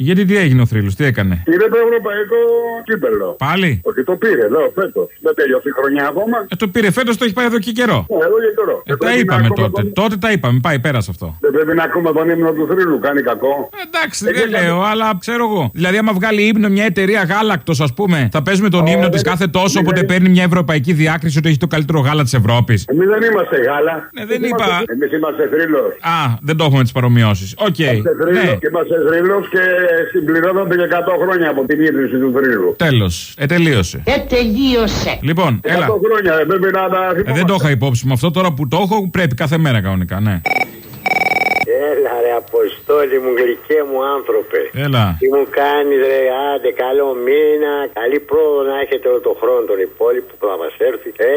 Γιατί τι έγινε ο θρύλος, τι έκανε; Πήρε το ευρωπαϊκό κύπελο. Πάλι; Όχι, το πήρε εδώ φέτος. Δεν τελειώσει η χρονιά ακόμα. Ε, το πήρε φέτος, το έχει πάει εδώ και καιρό. Ναι, εδώ και καιρό. Ε, τα είπαμε τότε. Τότε τα είπαμε. Πάει, πέρασε αυτό. Δεν πρέπει να ακούμε τον ύμνο του θρύλου, κάνει κακό. Εντάξει, δεν λέω, αλλά ξέρω εγώ. Δηλαδή, άμα βγάλει ύμνο μια εταιρεία γάλακτος, ας πούμε, θα παίζουμε τον ύμνο της κάθε τόσο, όποτε παίρνει μια ευρωπαϊκή διάκριση ότι έχει το καλύτερο γάλα της Ευρώπης. Εμεί δεν είμαστε γάλα. Ναι, δεν είπα. Εμείς είμαστε θρύλος. Α, δεν το έχουμε τις παρομοιώσεις. Οκ. Είμαστε θρύλος Ναι. και είμαστε θρύλος και συμπληρώνονται και 100 χρόνια από την ίδρυση του θρύλου. Τέλος. Ε, τελείωσε. Ε, τελείωσε. Λοιπόν, 100 έλα. χρόνια δεν πρέπει να τα Ε, δεν το είχα υπόψη μου αυτό. Τώρα που το έχω, πρέπει κάθε μέρα κανονικά, ναι. Έλα ρε Αποστόλη μου, γλυκέ μου άνθρωπε. Έλα. Τι μου κάνεις ρε, άντε καλό μήνα, καλή πρόοδο να έχετε όλο τον χρόνο τον υπόλοιπο που θα μας έρθει. Ε,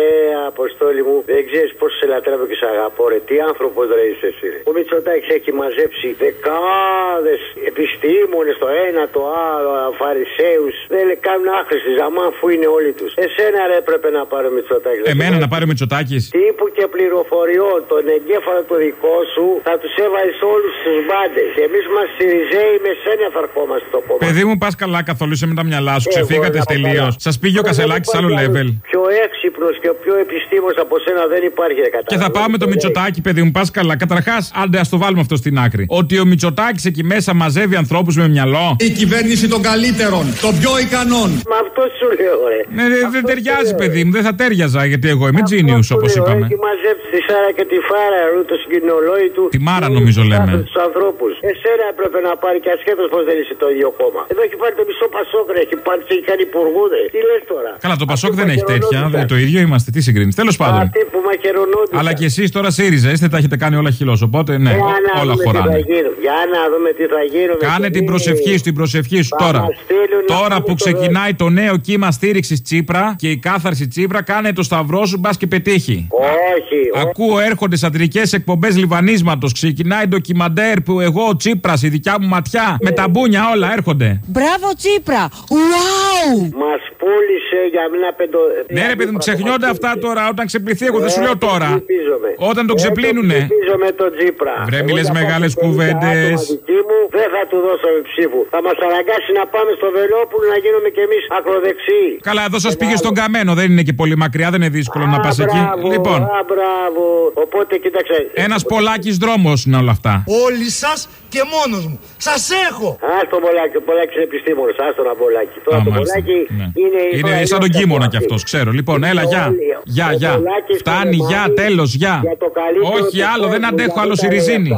Αποστόλη μου, δεν ξέρεις πόσο σε λατρεύω και σε αγαπώ ρε, τι άνθρωπος ρε είσαι εσύ ρε. Ο Μητσοτάκης έχει μαζέψει δεκάδες επιστήμονες το ένα το άλλο, φαρισαίους, δεν λέει κάνουν άχρηστη ζαμάν αφού είναι όλοι τους. Εσένα ρε έπρεπε να πάρει ο Μητσοτάκης. Εμένα να πάρει ο Μητσοτάκης. Τύπου και πληροφοριών, τον εγκέφαλο του δικό σου θα τους έβαλες όλους του μπάντε. Και εμείς μας Σιριζέοι με σένα θα ερχόμαστε στο κόμμα. Παιδί μου, πας καλά καθόλου είσαι με τα μυαλά σου. Εγώ Ξεφύγατε να πω τελείως. καλά. Σας πήγε ο Δεν Κασελάκης υπάρχει άλλο άλλος level. Πιο έξυπνος και πιο επιστήμος από σένα δεν υπάρχει, ρε κατά. Και θα πάμε το Μητσοτάκη, παιδί μου, πας καλά. Καταρχάς, άντε ας το βάλουμε αυτό στην άκρη. Ότι ο Μητσοτάκης εκεί μέσα μαζεύει ανθρώπους με μυαλό. Η κυβέρνηση των καλύτερων, των πιο ικανών. Μα αυτό σου λέω, ρε. Ναι, δεν δεν ταιριάζει, παιδί μου, δεν θα τέριαζα γιατί εγώ είμαι genius όπως είπαμε. Έχει μαζέψει τη Σάρα και τη Φάρα, ρου, το συγκοινολόι του. Τη Μάρα νομίζω λέμε. Τους ανθρώπους. Εσένα έπρεπε να πάρει και ασχέτως πως δεν είσαι το ίδιο κόμμα. Εδώ έχει πάρει το μισό Πασόκρε, έχει πάρει και έχει κάνει υπουργούδε. Τι λες τώρα; Καλά, το Πασόκ δεν έχει τέτοια. δεν- Το ίδιο είμαστε. Τι συγκρίνεις. Τέλος πάντων. Αυτοί που μαχαιρονούνται. Αλλά και εσείς τώρα ΣΥΡΙΖΑ είστε, τα έχετε κάνει όλα χυλός. Οπότε ναι, Για να όλα δούμε τι θα χωράνε. γίνουν. Για να δούμε τι θα γίνουν. Κάνε την προσευχή σου, την προσευχή σου Θα τώρα. μας στείλουν να Τώρα πούμε που το- ξεκινάει το νέο κύμα στήριξης Τσίπρα και η κάθαρση Τσίπρα, κάνε το σταυρό σου, μπας και πετύχει. Όχι. Ακούω έρχονται σατυρικέ εκπομπές λιβανίσματος. Ξεκινάει ντοκιμαντέρ που εγώ ο Τσίπρας, η δικιά μου ματιά, με τα μπούνια όλα έρχονται. Μπράβο Τσίπρα! Ουάου! Μας πούλησε για μια πεντο. Ναι, ρε παιδί μου, ξεχνιόνται αυτά τώρα όταν ξεπληθεί. Εγώ δεν σου λέω τώρα. Ελπίζομαι. Όταν το ξεπλήνουνε. Ελπίζω με τον Τσίπρα. Βρε, Εγώ μιλες για μεγάλες πάνω από 50 κουβέντες. άτομα δική μου, δεν θα του δώσω ψήφου. Θα μας αναγκάσει να πάμε στο Βελόπουλο να γίνουμε κι εμείς ακροδεξιοί. Καλά, εδώ σας πήγε στον καμένο, δεν είναι και πολύ μακριά, δεν είναι δύσκολο να πας εκεί. Μπράβο, Λοιπόν, α, μπράβο. Οπότε κοίταξε. ένας πολλάκι δρόμος είναι όλα αυτά. Όλοι σας και μόνος μου. Σας έχω. Α το πολλάκι, ο πολλάκι είναι επιστήμονο. Α το να πολλάκι. Τώρα Α, το μάλιστα. πολλάκι Ναι. είναι. Είναι σαν τον κίμωνα κι αυτός, ξέρω. Λοιπόν, έλα, γεια. Γεια, Ο γεια. Πολάκης Φτάνει, στο γεια, λιμάνι τέλος, γεια. για το καλύτερο Όχι του άλλο, δεν κόσμου, αντέχω για άλλο τα Σιριζίνη.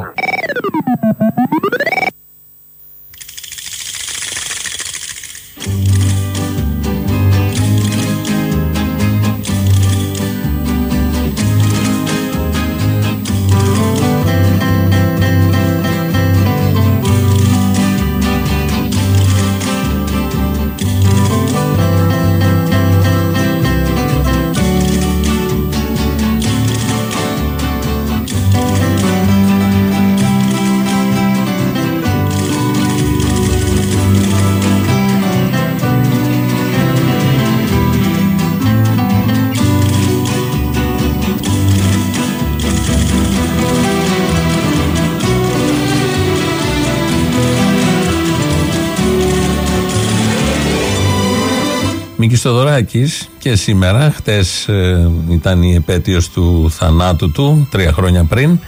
Μίκης Θοδωράκης και σήμερα, χτες ε, ήταν η επέτειος του θανάτου του, τρία χρόνια πριν.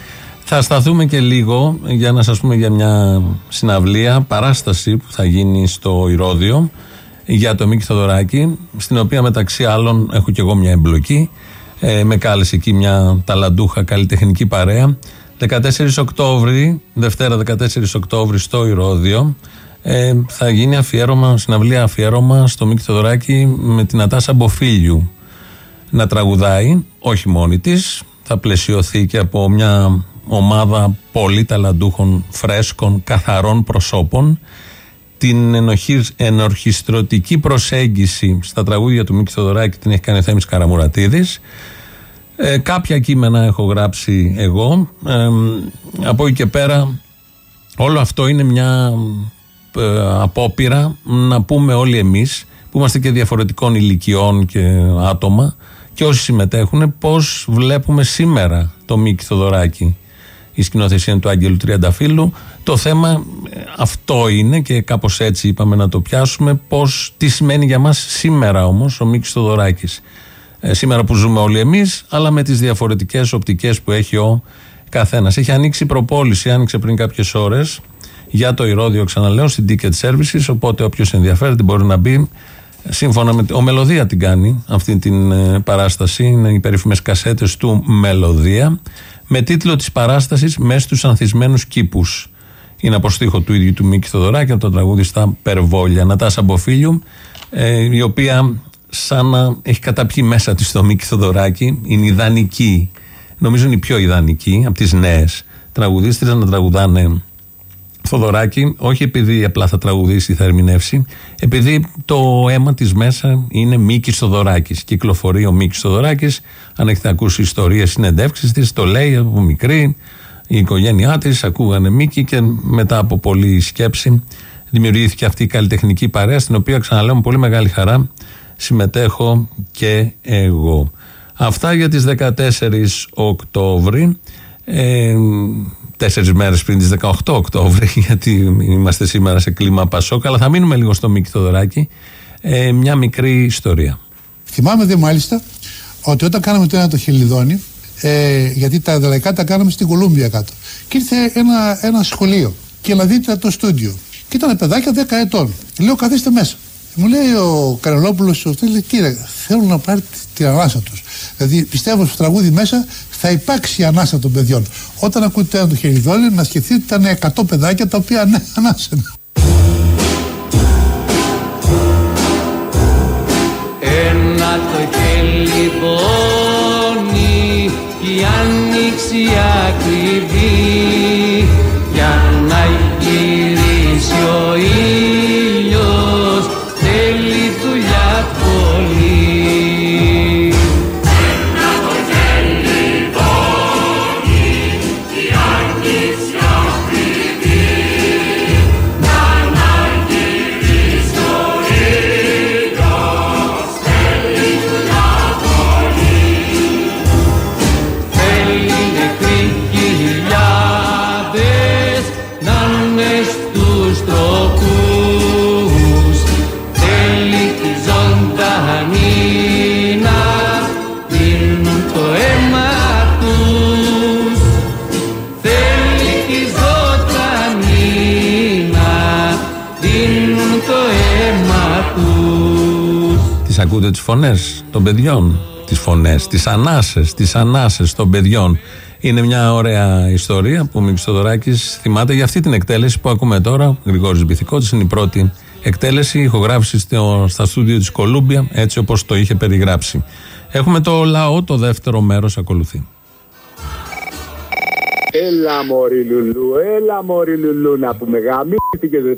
Θα σταθούμε και λίγο για να σας πούμε για μια συναυλία, παράσταση που θα γίνει στο Ηρώδιο για το Μίκη Θοδωράκη, στην οποία μεταξύ άλλων έχω και εγώ μια εμπλοκή. Ε, με κάλεσε εκεί μια ταλαντούχα καλλιτεχνική παρέα. 14 Οκτώβρη, Δευτέρα 14 Οκτώβρη στο Ηρώδιο, ε, θα γίνει αφιέρωμα, συναυλία αφιέρωμα στο Μίκη Θοδωράκη με την Ατάσα Μποφίλιου. Να τραγουδάει, όχι μόνη της, θα πλαισιωθεί και από μια ομάδα πολύ ταλαντούχων, φρέσκων, καθαρών προσώπων. Την ενοχής, ενορχιστρωτική προσέγγιση στα τραγούδια του Μίκη Θοδωράκη την έχει κάνει ο Θέμης Καραμουρατίδης. Ε, κάποια κείμενα έχω γράψει εγώ. Ε, από εκεί και πέρα όλο αυτό είναι μια ε, απόπειρα να πούμε όλοι εμείς που είμαστε και διαφορετικών ηλικιών και άτομα και όσοι συμμετέχουν πώς βλέπουμε σήμερα το Μίκη Θοδωράκη η σκηνοθεσία του Άγγελου Τριανταφύλου. Το θέμα ε, αυτό είναι και κάπως έτσι είπαμε να το πιάσουμε πώς, τι σημαίνει για μας σήμερα όμως ο Μίκης Θοδωράκης. Ε, σήμερα που ζούμε όλοι εμείς αλλά με τις διαφορετικές οπτικές που έχει ο καθένας. Έχει ανοίξει προπόληση, άνοιξε πριν κάποιες ώρες για το Ηρώδιο ξαναλέω στην Ticket Services οπότε όποιος ενδιαφέρεται μπορεί να μπει σύμφωνα με. Ο Μελωδία την κάνει αυτή την ε, παράσταση. Είναι οι περίφημες κασέτες του Μελωδία. Με τίτλο της παράστασης Μέσα στους ανθισμένους κήπους. Είναι από στίχο του ίδιου του Μίκη Θοδωράκη από το τραγούδι στα Περβόλια. Νατάσα Μποφίλιου, ε, η οποία σαν να έχει καταπιεί μέσα της το Μίκη Θοδωράκη. Είναι ιδανική. Νομίζω είναι η πιο ιδανική από τις νέες τραγουδίστρε να τραγουδάνε Θοδωράκη, όχι επειδή απλά θα τραγουδήσει ή θα ερμηνεύσει, επειδή το αίμα της μέσα είναι Μίκης Θοδωράκης. Κυκλοφορεί ο Μίκης Θοδωράκης. Αν έχετε ακούσει ιστορίες, συνεντεύξεις της, το λέει από μικρή. Η οικογένειά της ακούγανε Μίκη και μετά από πολλή σκέψη δημιουργήθηκε αυτή η καλλιτεχνική παρέα, στην οποία ξαναλέω με πολύ μεγάλη χαρά συμμετέχω και εγώ. Αυτά για τις 14 Οκτώβρη. Ε, τέσσερις μέρες πριν τις 18 Οκτώβρη, γιατί είμαστε σήμερα σε κλίμα Πασόκ, αλλά θα μείνουμε λίγο στο Μίκη Θοδωράκη. Ε, μια μικρή ιστορία. Θυμάμαι δε μάλιστα ότι όταν κάναμε το ένα το χελιδόνι, ε, γιατί τα δελαϊκά τα κάναμε στην Κολούμπια κάτω, και ήρθε ένα, ένα σχολείο και να δείτε το στούντιο. Και ήταν παιδάκια 10 ετών. Λέω, καθίστε μέσα. Μου λέει ο Καρολόπουλο, λέει, κύριε, θέλουν να πάρει την ανάσα τους. Δηλαδή πιστεύω στο τραγούδι μέσα θα υπάρξει η ανάσα των παιδιών. Όταν ακούτε ένα το χεριδόνι, να σκεφτείτε ότι ήταν 100 παιδάκια τα οποία ναι, ακούτε τι φωνές των παιδιών, τις φωνές, τις ανάσες, τις ανάσες των παιδιών. Είναι μια ωραία ιστορία που ο Μίκης Θοδωράκης θυμάται για αυτή την εκτέλεση που ακούμε τώρα. Ο Γρηγόρης Μπιθικότης είναι η πρώτη εκτέλεση, ηχογράφησης στο, στα στούντιο της Κολούμπια, έτσι όπως το είχε περιγράψει. Έχουμε το λαό, το δεύτερο μέρος ακολουθεί. Έλα μωρή Λουλού, έλα μωρή Λουλού να πούμε γαμίστηκες με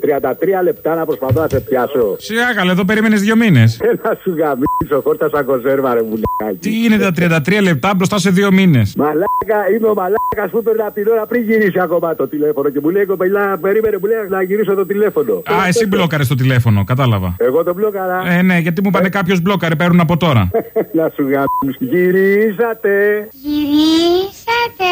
33 λεπτά να προσπαθώ να σε πιάσω. Σιγά καλά, εδώ περίμενε δύο μήνες. Έλα σου γαμίσω, χόρτα σαν κονσέρβα ρε βουλιάκι. Τι είναι τα 33 λεπτά μπροστά σε δύο μήνες. Μαλάκα, είμαι ο μαλάκας που παίρνει από την ώρα πριν γυρίσει ακόμα το τηλέφωνο και μου λέει κοπελά, περίμενε μου λέει να γυρίσω το τηλέφωνο. Α, εσύ μπλόκαρες το τηλέφωνο, κατάλαβα. Εγώ το μπλόκαρα. Ε, ναι, γιατί μου είπανε κάποιος μπλόκαρε, παίρνουν από τώρα. Να σου γαμίσω. Γυρίσατε. Γυρίσατε.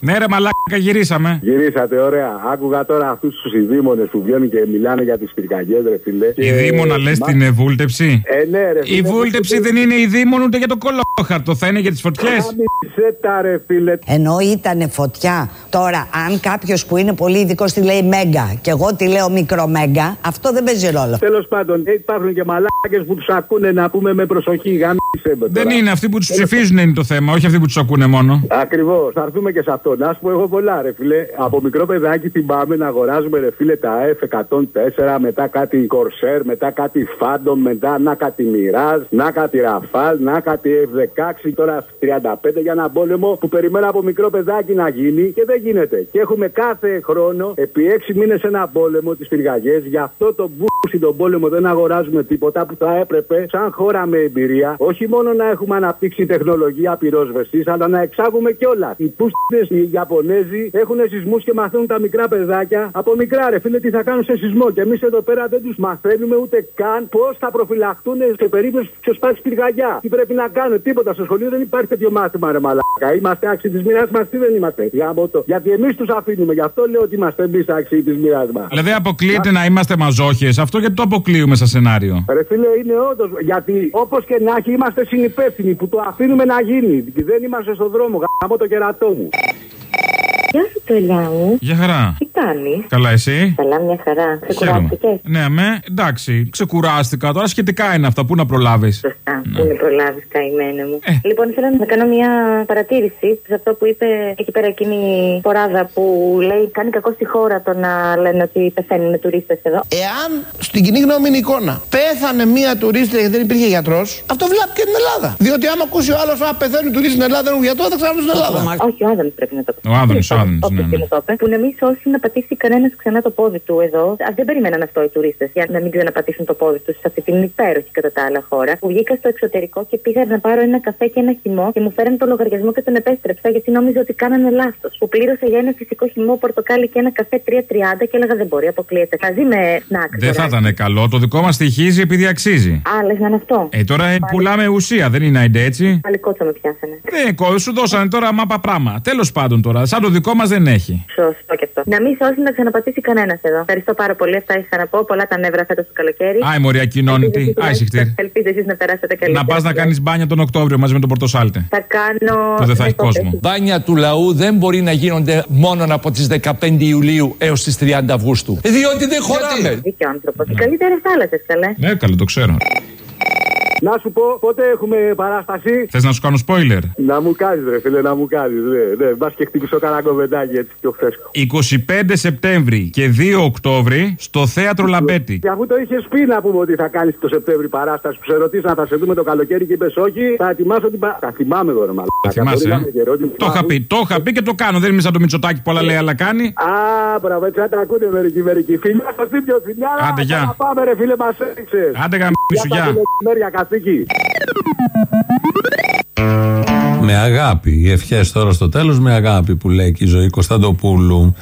Ναι, ρε μαλάκα, γυρίσαμε. Γυρίσατε, ωραία. Άκουγα τώρα αυτούς τους ειδήμονες που βγαίνουν και μιλάνε για τις πυρκαγιές, ρε φίλε. Η Και- δίμονα λες Μα- την ε, βούλτεψη; Ε, ναι, ρε Η φίλε. βούλτεψη δεν είναι η δίμον ούτε για το κολόχαρτο, θα είναι για τις φωτιές. Γάμισε τα, ρε φίλε. Ενώ ήταν φωτιά. Τώρα, αν κάποιος που είναι πολύ ειδικός τη λέει μέγα και εγώ τη λέω μικρό μέγα, αυτό δεν παίζει ρόλο. Τέλος πάντων, ε, υπάρχουν και μαλάκες που τους ακούνε να πούμε με προσοχή. Γάμισε με Δεν τώρα. είναι αυτοί που τους ψηφίζουν είναι το θέμα, όχι αυτοί που τους ακούνε μόνο. Ακριβώς. Θα έρθουμε και σε αυτό. Να σου πω εγώ πολλά, ρε φίλε. Από μικρό παιδάκι θυμάμαι να αγοράζουμε, ρε φίλε, τα F104, μετά κάτι Corsair, μετά κάτι Phantom, μετά να κάτι Mirage, να κάτι Rafale, να κάτι F16, τώρα 35 για ένα πόλεμο που περιμένω από μικρό παιδάκι να γίνει και δεν γίνεται. Και έχουμε κάθε χρόνο, επί 6 μήνες ένα πόλεμο, τις πυργαγιές. Γι' αυτό το μπούσι τον πόλεμο δεν αγοράζουμε τίποτα που θα έπρεπε, σαν χώρα με εμπειρία, όχι μόνο να έχουμε αναπτύξει τεχνολογία πυρόσβεσης, αλλά να εξάγουμε κιόλας. Οι πούστε, οι Ιαπωνέζοι έχουν σεισμούς και μαθαίνουν τα μικρά παιδάκια από μικρά, ρε φίλε, τι θα κάνουν σε σεισμό; Και εμείς εδώ πέρα δεν τους μαθαίνουμε ούτε καν πώς θα προφυλαχτούν σε περίπτωση που ξεσπάσει πυργαγιά. Τι πρέπει να κάνουν, τίποτα. Στο σχολείο δεν υπάρχει τέτοιο μάθημα, ρε μαλάκα. Είμαστε άξιοι της μοίρα μας, τι δεν είμαστε; Γάμο το. Γιατί εμείς τους αφήνουμε, γι' αυτό λέω ότι είμαστε εμείς άξιοι της μοίρα μας. Δηλαδή αποκλείεται να είμαστε μαζόχες. Αυτό γιατί το αποκλείουμε σαν σενάριο; Ρε φίλε, είναι όντως. Γιατί όπως και να έχει, είμαστε συνυπεύθυνοι που το αφήνουμε να γίνει. Και δεν είμαστε στον δρόμο. Γάμο το κερατό μου. Γεια σου, τρελιά μου. Για χαρά. Τι κάνεις; Καλά, εσύ; Καλά, μια χαρά. Σε Χαίρομαι. κουράστηκε. Ναι, με, εντάξει, ξεκουράστηκα. Τώρα σχετικά είναι αυτά. Πού να προλάβεις; Σωστά. Πού με προλάβεις, καημένα μου. Ε. Λοιπόν, ήθελα να κάνω μια παρατήρηση σε αυτό που είπε εκεί πέρα εκείνη η φοράδα που λέει κάνει κακό στη χώρα το να λένε ότι πεθαίνουν τουρίστες εδώ. Εάν στην κοινή γνώμη είναι εικόνα πέθανε μία τουρίστρια γιατί δεν υπήρχε γιατρός, αυτό βλάπτει και την Ελλάδα. Διότι άμα ακούσει ο άλλος, Α, πεθαίνουν τουρίστες στην Ελλάδα, δεν έχουν γιατρός, θα ξανάρθουν στην Ελλάδα. Όχι, ο Άδωνη πρέπει να το πει. Ο Άδωνης, ο Άδωνης, Όποιος ναι, ναι. και να το είπε. Που να μην σώσει να πατήσει κανένας ξανά το πόδι του εδώ. Α, δεν περίμεναν αυτό οι τουρίστες για να μην ξαναπατήσουν το πόδι τους σε αυτή την υπέροχη κατά τα άλλα χώρα. Που βγήκα στο εξωτερικό και πήγα να πάρω ένα καφέ και ένα χυμό και μου φέραν το λογαριασμό και τον επέστρεψα γιατί νόμιζα ότι κάνανε λάθος. Που πλήρωσα για ένα φυσικό χυμό πορτοκάλι και ένα καφέ 3,30 και έλεγα δεν μπορεί, αποκλείεται. Μαζί με snacks. Δεν θα ήταν καλό. Το δικό μας στοιχίζει επειδή αξίζει. Άλλε να είναι αυτό. Ε, τώρα ε, πουλάμε ουσία, δεν είναι ain't έτσι. Πάλι κότσο με πιάσανε. Δεν, κο- σου δώσανε τώρα μάπα πράγμα. Τέλος πάντων τώρα, σαν το δικό μας δεν έχει. Σωστό και αυτό. Να μην σώσει να ξαναπατήσει κανένας εδώ. Ευχαριστώ πάρα πολύ. Αυτά είχα να πω. Πολλά τα νεύρα φέτος το καλοκαίρι. Άι, μωρή, ακοινώνητη. Άι, συχτήρ. Ελπίζω εσείς να περάσετε καλύτερα. Να πας να κάνεις μπάνια τον Οκτώβριο μαζί με τον Πορτοσάλτε. Θα κάνω. Που δεν θα έχει κόσμο. Μπάνια του λαού δεν μπορεί να γίνονται μόνο από τις 15 Ιουλίου έως τις 30 Αυγούστου. Διότι δεν χωράμε. Δίκιο άνθρωπος. Οι καλύτερες θάλασσες, καλέ. Ναι, καλό, το ξέρω. Να σου πω, πότε έχουμε παράσταση; Θες να σου κάνω spoiler; Να μου κάνεις, ρε φίλε, να μου κάνεις. Ναι, ναι. Μπας και χτυπήσω κανένα κομμεντάκι έτσι πιο φρέσκο. 25 Σεπτέμβρη και 2 Οκτώβρη στο θέατρο Λαμπέτη. Και αφού το είχες πει να πούμε ότι θα κάνεις το Σεπτέμβρη παράσταση που σε ρωτήσαν θα σε δούμε το καλοκαίρι και είπες όχι, θα ετοιμάσω την παράσταση. Τα θυμάμαι εδώ, ρε μαλάκα. Τα θυμάσαι. Μπορεί να ε; είναι καιρό, την Το είχα πει, το είχα πει και το κάνω. Δεν είμαι σαν το Μητσοτάκι που όλα λέει, αλλά κάνει. Α, μπράβο, έτσι να τα ακούνε μερικοί μερικοί. Φιλιά στο στήριο, φιλιά. Άντε, γεια. Να πάμε, ρε φίλε, μας έριξε. Άντε γαμίσου, Για γεια. Τα μεσημέρια, καθήκη. Με αγάπη. Οι ευχές τώρα στο τέλος με αγάπη που λέει και η ζωή Κωνσταντοπούλου.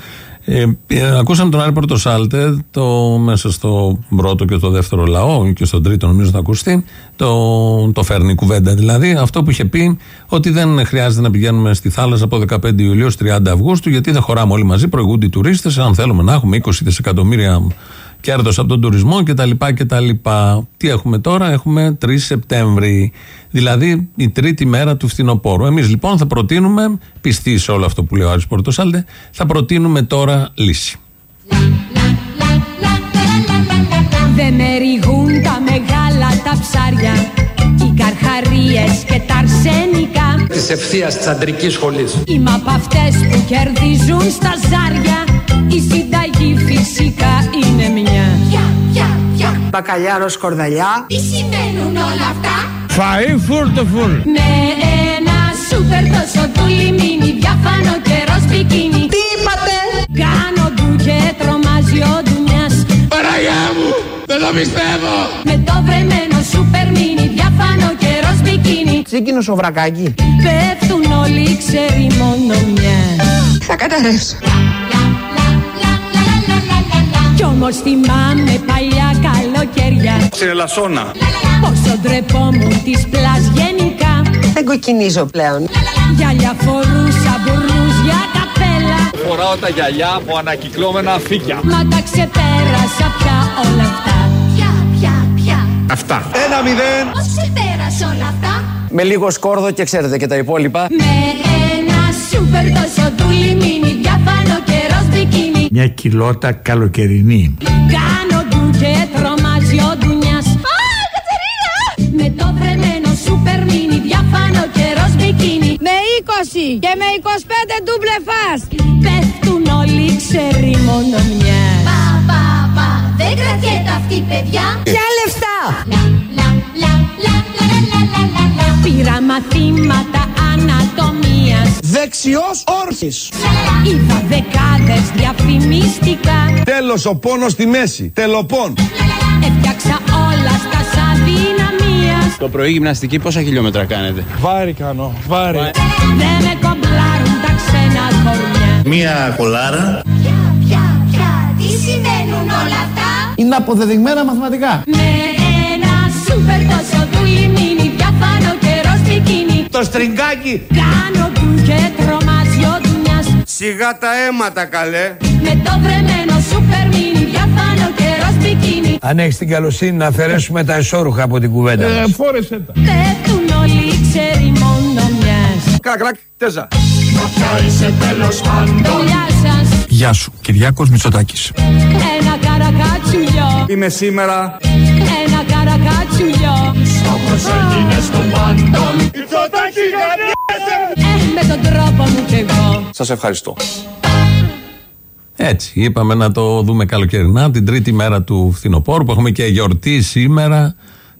Ε, ε, ακούσαμε τον Άρη Πορτοσάλτε το, μέσα στο πρώτο και το δεύτερο λαό και στον τρίτο νομίζω θα ακουστεί το, το φέρνει η κουβέντα δηλαδή αυτό που είχε πει ότι δεν χρειάζεται να πηγαίνουμε στη θάλασσα από 15 Ιουλίου ως 30 Αυγούστου γιατί δεν χωράμε όλοι μαζί προηγούνται οι τουρίστες αν θέλουμε να έχουμε 20 δισεκατομμύρια κέρδος από τον τουρισμό κτλ. κτλ. Τι έχουμε τώρα, έχουμε 3 Σεπτέμβρη, δηλαδή η τρίτη μέρα του φθινοπόρου. Εμείς λοιπόν θα προτείνουμε, πιστοί σε όλο αυτό που λέει ο Άρης Πορτοσάλτε, θα προτείνουμε τώρα λύση. Δεν με ρηγούν τα μεγάλα τα ψάρια Οι καρχαρίες και τα αρσενικά Της ευθείας της αντρικής σχολής. Είμαι απ' αυτές που κερδίζουν στα ζάρια Η συνταγή φυσικά είναι μια Πια, πια, πια Μπακαλιάρος σκορδαλιά. Τι σημαίνουν όλα αυτά; Φαΐ φουλ το φουλ. Με ένα σούπερ τόσο του λιμίνι Διάφανο καιρός μπικίνι Τι είπατε; Κάνω ντου και τρομάζει ο ντουνιάς Παραγιά μου, δεν το πιστεύω. Με το βρεμένο σούπερ μίνι Διάφανο καιρός μπικίνι Τσίκινο σοβρακάκι. Πέφτουν όλοι ξέρει μόνο μια Θα καταρρεύσω. Κι όμως θυμάμαι παλιά καλοκαιριά Στην Ελασσόνα. Πόσο ντρεπόμουν τις πλάς γενικά Δεν κοκκινίζω πλέον. Γυαλιά φορούσα μπουρνούς για Κρατάω τα γυαλιά από ανακυκλώμενα φύκια. Μα τα ξεπέρασα πια όλα αυτά. Πια, πια, πια. Αυτά. Ένα μηδέν. Πώς ξεπέρασα όλα αυτά; Με λίγο σκόρδο και ξέρετε και τα υπόλοιπα. Με ένα Μια κοιλότα καλοκαιρινή. Κάνω ντου και τρομάζει ο ντουνιάς. Α, Κατερίνα! Με το βρεμένο σούπερ μίνι διάφανο καιρός μπικίνι. Με 20 και με 25 ντούμπλε φας. Πέφτουν όλοι ξεροί μόνο μιας. Πα, πα, πα, δεν κρατιέται αυτή παιδιά. Ποια λεφτά. Πήρα μαθήματα ανατομίας. Δεξιός όρθις. Είδα δεκάδες διαφημίστικα. Τέλος ο πόνος στη μέση. Τελοπών. Έφτιαξα όλα στα αδυναμίας. Το πρωί γυμναστική πόσα χιλιόμετρα κάνετε; Βάρη κάνω. Βάρη. Δεν με κομπλάρουν τα ξένα κορμιά. Μια κολάρα. Πια, πια, πια, τι σημαίνουν όλα αυτά; Είναι αποδεδειγμένα μαθηματικά. Με ένα σούπερ τόσο μπικίνι. Το στριγκάκι. Κάνω του και τρομάζει ο ντουνιάς. Σιγά τα αίματα καλέ. Με το βρεμένο σούπερ μίνι διάφανο καιρός μπικίνι. Αν έχεις την καλοσύνη να αφαιρέσουμε τα εσώρουχα από την κουβέντα μας. φόρεσε τα. Πέφτουν όλοι ξέροι μόνο μιας. Κλακ, κλακ, τέζα. Γεια σας. Γεια σου, Κυριάκος Μητσοτάκης. Ένα καρακάτσουλιο. Είμαι σήμερα. Ένα καρακάτσουλιο. Ε, με τον τρόπο μου κι εγώ. Σας ευχαριστώ. Έτσι, είπαμε να το δούμε καλοκαιρινά, την τρίτη μέρα του φθινοπόρου που έχουμε και γιορτή σήμερα,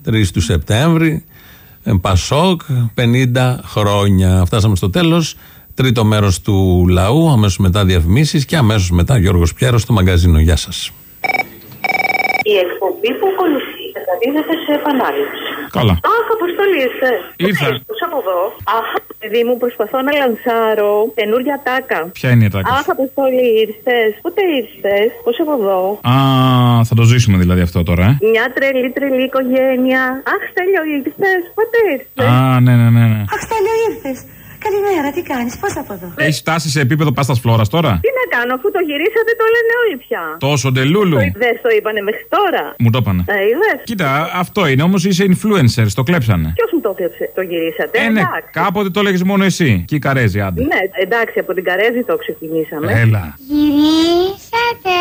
3 του Σεπτέμβρη. Ε, Πασόκ, 50 χρόνια. Φτάσαμε στο τέλος. Τρίτο μέρος του λαού, αμέσως μετά διαφημίσεις και αμέσως μετά Γιώργος Πιέρος στο μαγκαζίνο. Γεια σας. Η εκπομπή που ακολουθεί μεταδίδεται σε επανάληψη. Καλά. Αχ, αποστολή ήρθε. Ήρθα. Πώ από εδώ. Αχ, παιδί μου, προσπαθώ να λανσάρω καινούργια τάκα. Ποια είναι η ατάκα Αχ, αποστολή ήρθες. Πότε ήρθες; Πώς από εδώ; Α, θα το ζήσουμε δηλαδή αυτό τώρα, ε. Μια τρελή τρελή οικογένεια. Αχ, τέλειο ήρθες. Πότε ήρθες; Α, ναι, ναι, ναι. ναι. Αχ, τέλειο ήρθες. Καλημέρα, τι κάνεις, πώς από εδώ; Έχει φτάσει σε επίπεδο πάστα φλόρα τώρα; Τι να κάνω, αφού το γυρίσατε, το λένε όλοι πια. Τόσο ντελούλου. Δεν το είπανε μέχρι τώρα. Μου το είπανε. Ε, είδες. Κοίτα, αυτό είναι, όμως είσαι influencer, το κλέψανε. Ποιος μου το έκλεψε, το γυρίσατε. Ε, ναι, εντάξει. κάποτε το έλεγε μόνο εσύ. Και η Καρέζη, άντε. Ναι, εντάξει, από την Καρέζη το ξεκινήσαμε. Έλα. Γυρίσατε.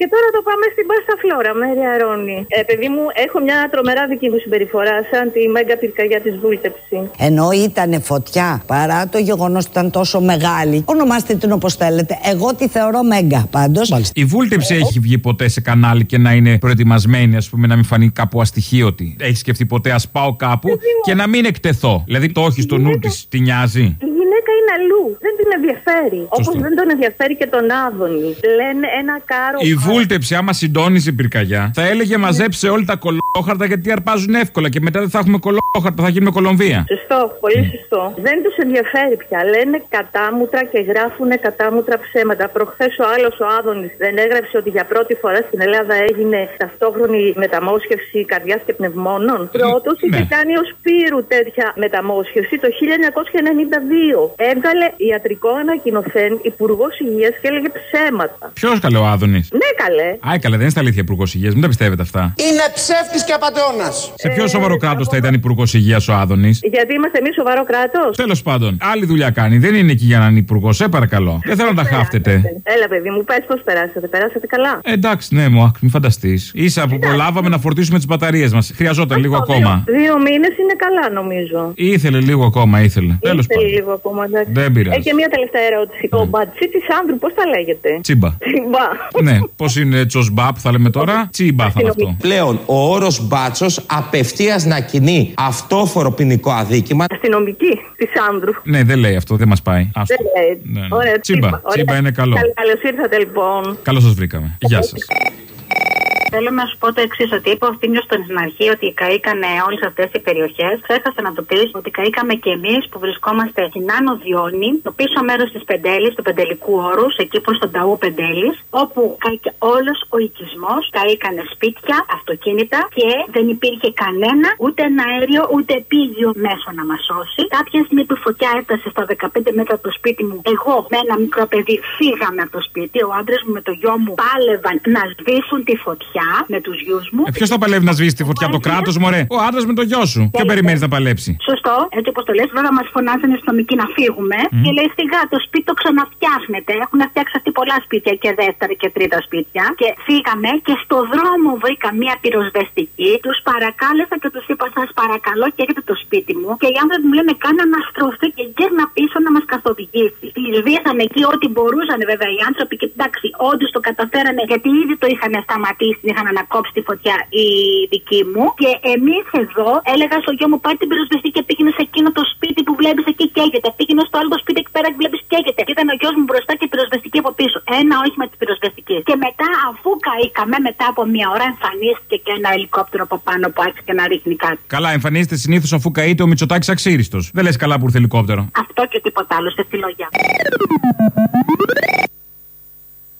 Και τώρα το πάμε στην Πάστα Φλόρα, Μέρη Αρώνη. Ε, παιδί μου, έχω μια τρομερά δική μου συμπεριφορά, σαν τη μέγα πυρκαγιά της βούλτεψη. Ενώ ήταν φωτιά, παρά το γεγονός ότι ήταν τόσο μεγάλη, ονομάστε την όπως θέλετε. Εγώ τη θεωρώ μέγα πάντως. Η βούλτεψη έχει βγει ποτέ σε κανάλι και να είναι προετοιμασμένη, ας πούμε, να μην φανεί κάπου αστοιχείωτη. Έχεις σκεφτεί ποτέ, ας πάω κάπου και να μην εκτεθώ. Δηλαδή το όχι στο νου της, τη νοιάζει; Η γυναίκα είναι αλλού. Δεν την ενδιαφέρει. Όπως Σωστό. δεν τον ενδιαφέρει και τον Άδωνη. Λένε ένα κάρο. Η βούλτεψη, άμα συντόνιζε πυρκαγιά, θα έλεγε μαζέψε όλα τα κολόχαρτα γιατί αρπάζουν εύκολα και μετά δεν θα έχουμε κολόχαρτα, θα γίνουμε Κολομβία. Σωστό, πολύ σωστό. Δεν τους ενδιαφέρει πια. Λένε κατάμουτρα και γράφουν κατάμουτρα ψέματα. Προχθές ο άλλος ο Άδωνης δεν έγραψε ότι για πρώτη φορά στην Ελλάδα έγινε ταυτόχρονη μεταμόσχευση καρδιάς και πνευμόνων. Πρώτος είχε ναι. κάνει ως Σπύρου τέτοια μεταμόσχευση το 1992. Έβγαλε ιατρικό ανακοινωθέν υπουργός υγείας και έλεγε ψέματα. Ποιος καλέ ο Άδωνης; Ναι, καλέ. Άι καλά, δεν είναι στα αλήθεια υπουργός υγείας, μην τα πιστεύετε αυτά. Είναι ψεύτης και απαταιώνας. Σε ποιο σοβαρό κράτος θα ήταν υπουργός υγείας ο Άδωνης; Γιατί είμαστε εμείς σοβαρό κράτος. Τέλος πάντων, άλλη δουλειά κάνει. Δεν είναι εκεί για να είναι υπουργός, σε παρακαλώ. Δεν θέλω να τα χάφτετε. Έλα, παιδί μου, πες πώς περάσατε. Περάσατε καλά. Ε, εντάξει, ναι, μου, αχ, μην φανταστείς. σα που προλάβαμε να φορτίσουμε τις μπαταρίες μας. Χρειαζόταν λίγο ακόμα. Δύο μήνες είναι καλά, νομίζω. Ήθελε λίγο ακόμα, ήθελε. Τέλος Ήθελε πάντων. λίγο ακόμα, εντάξει. Δεν πειράζει. Ε, και μια τελευταία ερώτηση. Ο μπατσί της Άνδρου, πώς τα λέγεται; Τσίμπα. Τσιμπά. ναι, πώς είναι τσοσμπά που θα λέμε τώρα; Τσίμπα θα είναι αυτό. Πλέον ο όρος μπάτσος απευθείας να κινεί αυτόφορο ποινικό αδίκημα. Αστυνομική της Άνδρου. Ναι, δεν λέει αυτό, δεν μας πάει. Άστο. Δεν λέει. Ναι, ναι. Ωραία, Τσίμπα. Ωραία. Τσίμπα είναι καλό. Καλώς ήρθατε λοιπόν. Καλώς σας βρήκαμε. Γεια σας. Θέλω να σου πω το εξής: Ότι είπε ο Θήμιο στην αρχή ότι καήκανε όλες αυτές οι περιοχές. Ξέχασε να το πεις ότι καήκαμε και εμείς που βρισκόμαστε στην Άνω Διόνη, το πίσω μέρος της Πεντέλης, του Πεντελικού όρους, εκεί προς τον Ταού Πεντέλης, όπου καήκε όλος ο οικισμός, καήκανε σπίτια, αυτοκίνητα και δεν υπήρχε κανένα ούτε ένα αέριο ούτε επίγειο μέσο να μας σώσει. Κάποια στιγμή που η φωτιά έφτασε στα 15 μέτρα από το σπίτι μου, εγώ με ένα μικρό παιδί φύγαμε από το σπίτι. Ο άντρε μου με το γιο μου πάλευαν να σβήσουν τη φωτιά με τους γιους μου. Ε, Ποιος θα παλεύει να σβήσει τη φωτιά από το κράτος, μωρέ; Ο άντρας με το γιο σου. Ποιο περιμένεις να παλέψει; Σωστό, έτσι όπως το λες. Βέβαια, μας φωνάζανε οι αστυνομικοί να φύγουμε και λέει σιγά το σπίτι το ξαναφτιάχνετε. Έχουν φτιάξει αυτοί πολλά σπίτια και δεύτερα και τρίτα σπίτια. Και φύγαμε και στο δρόμο βρήκα μία πυροσβεστική. Τους παρακάλεσα και τους είπα: Σας παρακαλώ και έχετε το σπίτι μου. Και οι άνθρωποι μου λένε: Κάνε αναστροφή και γέρνα πίσω να μας καθοδηγήσει. Τη σβήσανε εκεί ό,τι μπορούσαν βέβαια οι άνθρωποι και εντάξει, όντως το καταφέρανε γιατί ήδη το είχαν σταματήσει, είχαν ανακόψει τη φωτιά οι δικοί μου. Και εμείς εδώ έλεγα στο γιο μου: Πάρει την πυροσβεστική και πήγαινε σε εκείνο το σπίτι που βλέπεις εκεί καίγεται. Πήγαινε στο άλλο το σπίτι εκεί πέρα και βλέπεις καίγεται. Και ήταν ο γιος μου μπροστά και πυροσβεστική από πίσω. Ένα όχημα της πυροσβεστικής. Και μετά, αφού καήκαμε, μετά από μία ώρα εμφανίστηκε και ένα ελικόπτερο από πάνω που άρχισε να ρίχνει κάτι. Καλά, εμφανίζεται συνήθως αφού καείται ο Μητσοτάκης αξίριστος. Δεν λες καλά που ήρθε ελικόπτερο. Αυτό και τίποτα άλλο, σε φιλόγια.